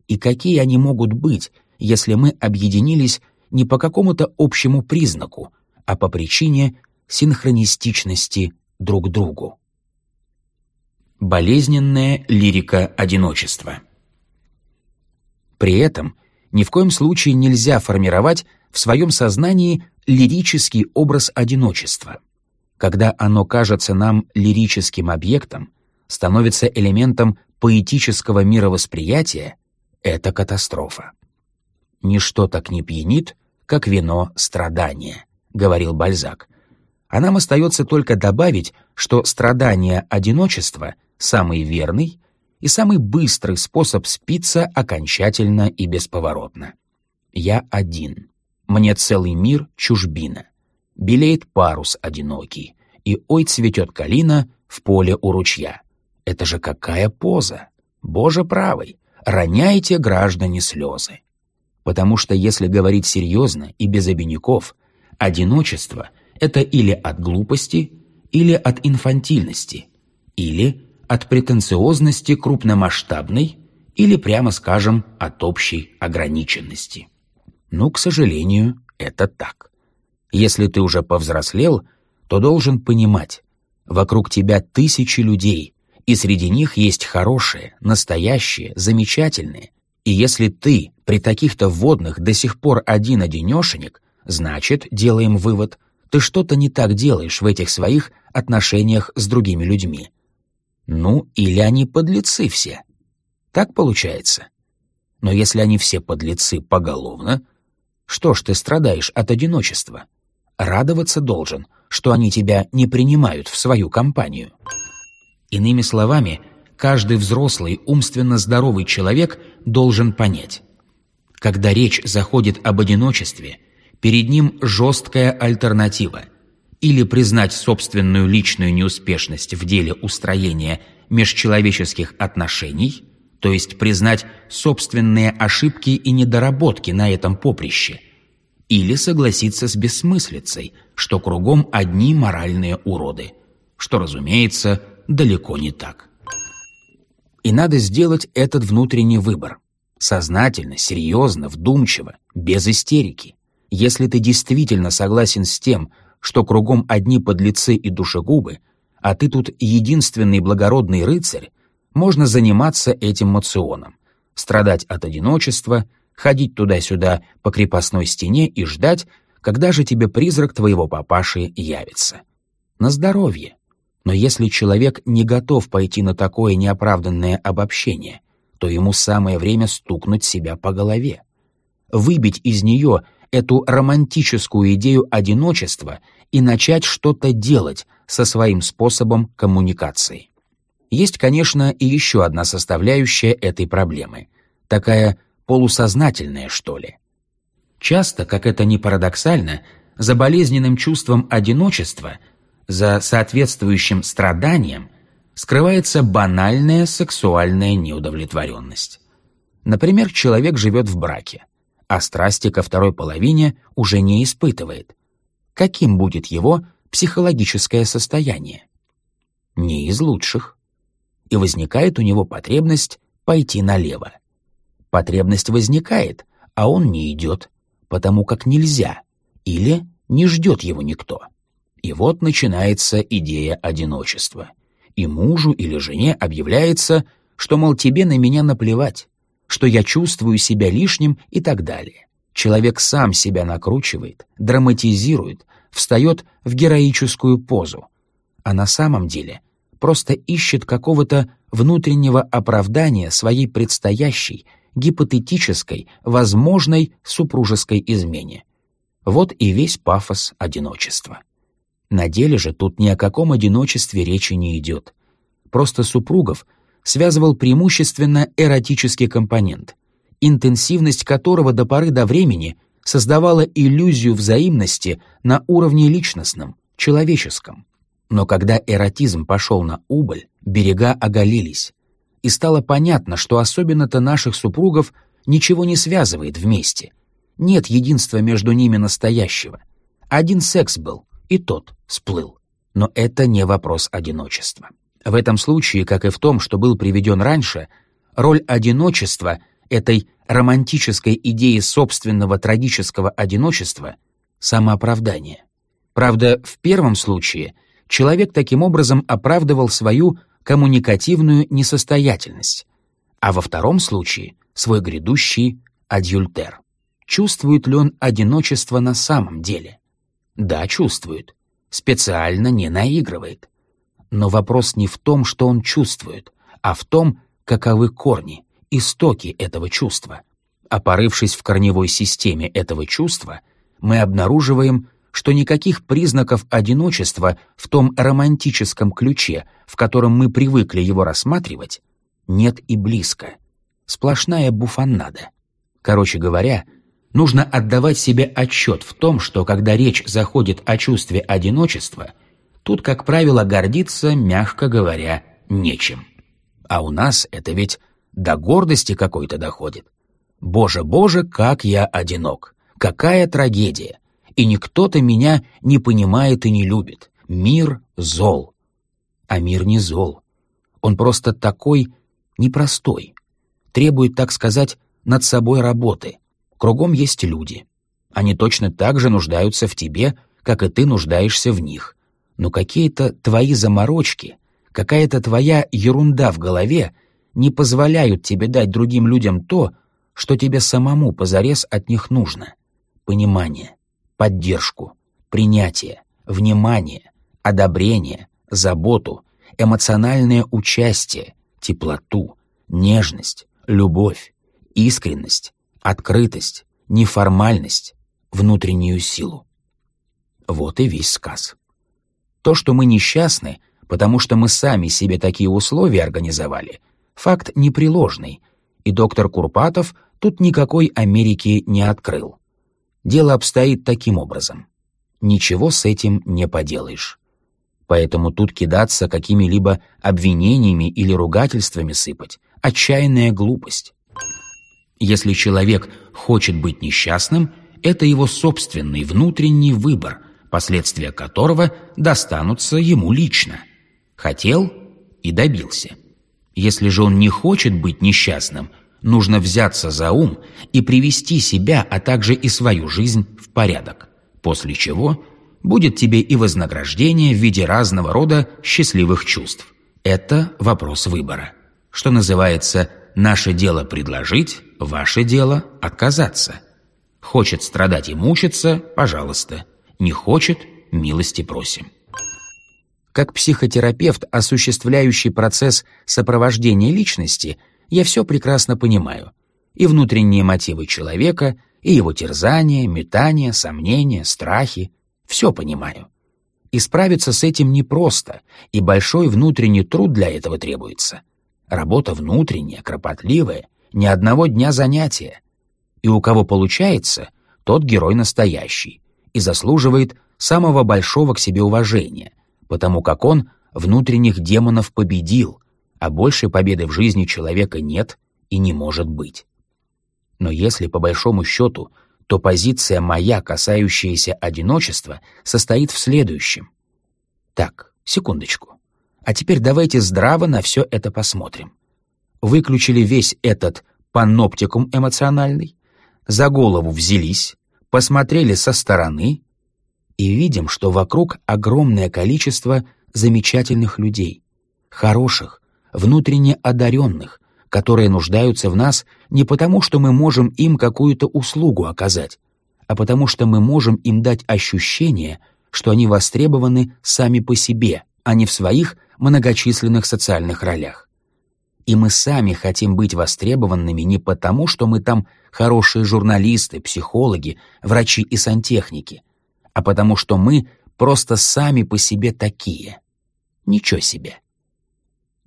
И какие они могут быть, если мы объединились не по какому-то общему признаку, а по причине синхронистичности друг другу? Болезненная лирика одиночества. При этом ни в коем случае нельзя формировать в своем сознании лирический образ одиночества. Когда оно кажется нам лирическим объектом, становится элементом поэтического мировосприятия, это катастрофа. «Ничто так не пьянит, как вино страдания», — говорил Бальзак. А нам остается только добавить, что страдание одиночества — самый верный и самый быстрый способ спиться окончательно и бесповоротно. Я один. Мне целый мир чужбина. Белеет парус одинокий, и ой цветет калина в поле у ручья. Это же какая поза! Боже правый, роняйте, граждане, слезы. Потому что если говорить серьезно и без обиняков, одиночество — это или от глупости, или от инфантильности, или от претенциозности крупномасштабной или, прямо скажем, от общей ограниченности. Ну, к сожалению, это так. Если ты уже повзрослел, то должен понимать, вокруг тебя тысячи людей, и среди них есть хорошие, настоящие, замечательные. И если ты при таких-то вводных до сих пор один-одинешенек, значит, делаем вывод, ты что-то не так делаешь в этих своих отношениях с другими людьми. Ну, или они подлецы все. Так получается. Но если они все подлецы поголовно, что ж ты страдаешь от одиночества? Радоваться должен, что они тебя не принимают в свою компанию. Иными словами, каждый взрослый, умственно здоровый человек должен понять. Когда речь заходит об одиночестве, перед ним жесткая альтернатива – или признать собственную личную неуспешность в деле устроения межчеловеческих отношений, то есть признать собственные ошибки и недоработки на этом поприще, или согласиться с бессмыслицей, что кругом одни моральные уроды, что, разумеется, далеко не так. И надо сделать этот внутренний выбор. Сознательно, серьезно, вдумчиво, без истерики. Если ты действительно согласен с тем, что кругом одни подлецы и душегубы, а ты тут единственный благородный рыцарь, можно заниматься этим мационом, страдать от одиночества, ходить туда-сюда по крепостной стене и ждать, когда же тебе призрак твоего папаши явится. На здоровье. Но если человек не готов пойти на такое неоправданное обобщение, то ему самое время стукнуть себя по голове. Выбить из нее эту романтическую идею одиночества и начать что-то делать со своим способом коммуникации. Есть, конечно, и еще одна составляющая этой проблемы, такая полусознательная, что ли. Часто, как это ни парадоксально, за болезненным чувством одиночества, за соответствующим страданием скрывается банальная сексуальная неудовлетворенность. Например, человек живет в браке а страсти ко второй половине уже не испытывает. Каким будет его психологическое состояние? Не из лучших. И возникает у него потребность пойти налево. Потребность возникает, а он не идет, потому как нельзя, или не ждет его никто. И вот начинается идея одиночества. И мужу или жене объявляется, что, мол, тебе на меня наплевать, что я чувствую себя лишним и так далее. Человек сам себя накручивает, драматизирует, встает в героическую позу, а на самом деле просто ищет какого-то внутреннего оправдания своей предстоящей, гипотетической, возможной супружеской измене. Вот и весь пафос одиночества. На деле же тут ни о каком одиночестве речи не идет. Просто супругов связывал преимущественно эротический компонент, интенсивность которого до поры до времени создавала иллюзию взаимности на уровне личностном, человеческом. Но когда эротизм пошел на убыль, берега оголились, и стало понятно, что особенно-то наших супругов ничего не связывает вместе. Нет единства между ними настоящего. Один секс был, и тот сплыл. Но это не вопрос одиночества. В этом случае, как и в том, что был приведен раньше, роль одиночества, этой романтической идеи собственного трагического одиночества — самооправдание. Правда, в первом случае человек таким образом оправдывал свою коммуникативную несостоятельность, а во втором случае — свой грядущий адюльтер. Чувствует ли он одиночество на самом деле? Да, чувствует. Специально не наигрывает. Но вопрос не в том, что он чувствует, а в том, каковы корни, истоки этого чувства. А порывшись в корневой системе этого чувства, мы обнаруживаем, что никаких признаков одиночества в том романтическом ключе, в котором мы привыкли его рассматривать, нет и близко. Сплошная буфанада. Короче говоря, нужно отдавать себе отчет в том, что когда речь заходит о чувстве одиночества, тут, как правило, гордиться, мягко говоря, нечем. А у нас это ведь до гордости какой-то доходит. Боже, боже, как я одинок! Какая трагедия! И никто-то меня не понимает и не любит. Мир зол. А мир не зол. Он просто такой непростой. Требует, так сказать, над собой работы. Кругом есть люди. Они точно так же нуждаются в тебе, как и ты нуждаешься в них. Но какие-то твои заморочки, какая-то твоя ерунда в голове не позволяют тебе дать другим людям то, что тебе самому позарез от них нужно. Понимание, поддержку, принятие, внимание, одобрение, заботу, эмоциональное участие, теплоту, нежность, любовь, искренность, открытость, неформальность, внутреннюю силу. Вот и весь сказ. То, что мы несчастны, потому что мы сами себе такие условия организовали, факт непреложный, и доктор Курпатов тут никакой Америки не открыл. Дело обстоит таким образом. Ничего с этим не поделаешь. Поэтому тут кидаться какими-либо обвинениями или ругательствами сыпать — отчаянная глупость. Если человек хочет быть несчастным, это его собственный внутренний выбор, последствия которого достанутся ему лично. Хотел и добился. Если же он не хочет быть несчастным, нужно взяться за ум и привести себя, а также и свою жизнь в порядок, после чего будет тебе и вознаграждение в виде разного рода счастливых чувств. Это вопрос выбора. Что называется, наше дело предложить, ваше дело отказаться. Хочет страдать и мучиться – пожалуйста. Не хочет – милости просим. Как психотерапевт, осуществляющий процесс сопровождения личности, я все прекрасно понимаю. И внутренние мотивы человека, и его терзания, метания, сомнения, страхи — все понимаю. И справиться с этим непросто, и большой внутренний труд для этого требуется. Работа внутренняя, кропотливая, ни одного дня занятия. И у кого получается, тот герой настоящий и заслуживает самого большого к себе уважения, потому как он внутренних демонов победил, а большей победы в жизни человека нет и не может быть. Но если по большому счету, то позиция моя, касающаяся одиночества, состоит в следующем. Так, секундочку. А теперь давайте здраво на все это посмотрим. Выключили весь этот паноптикум эмоциональный, за голову взялись, посмотрели со стороны и видим, что вокруг огромное количество замечательных людей, хороших, внутренне одаренных, которые нуждаются в нас не потому, что мы можем им какую-то услугу оказать, а потому что мы можем им дать ощущение, что они востребованы сами по себе, а не в своих многочисленных социальных ролях. И мы сами хотим быть востребованными не потому, что мы там хорошие журналисты, психологи, врачи и сантехники, а потому что мы просто сами по себе такие. Ничего себе.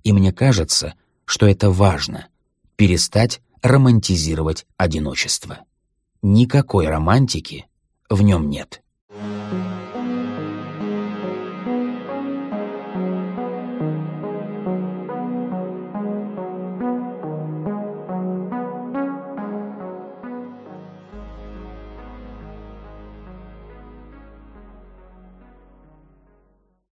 И мне кажется, что это важно — перестать романтизировать одиночество. Никакой романтики в нем нет.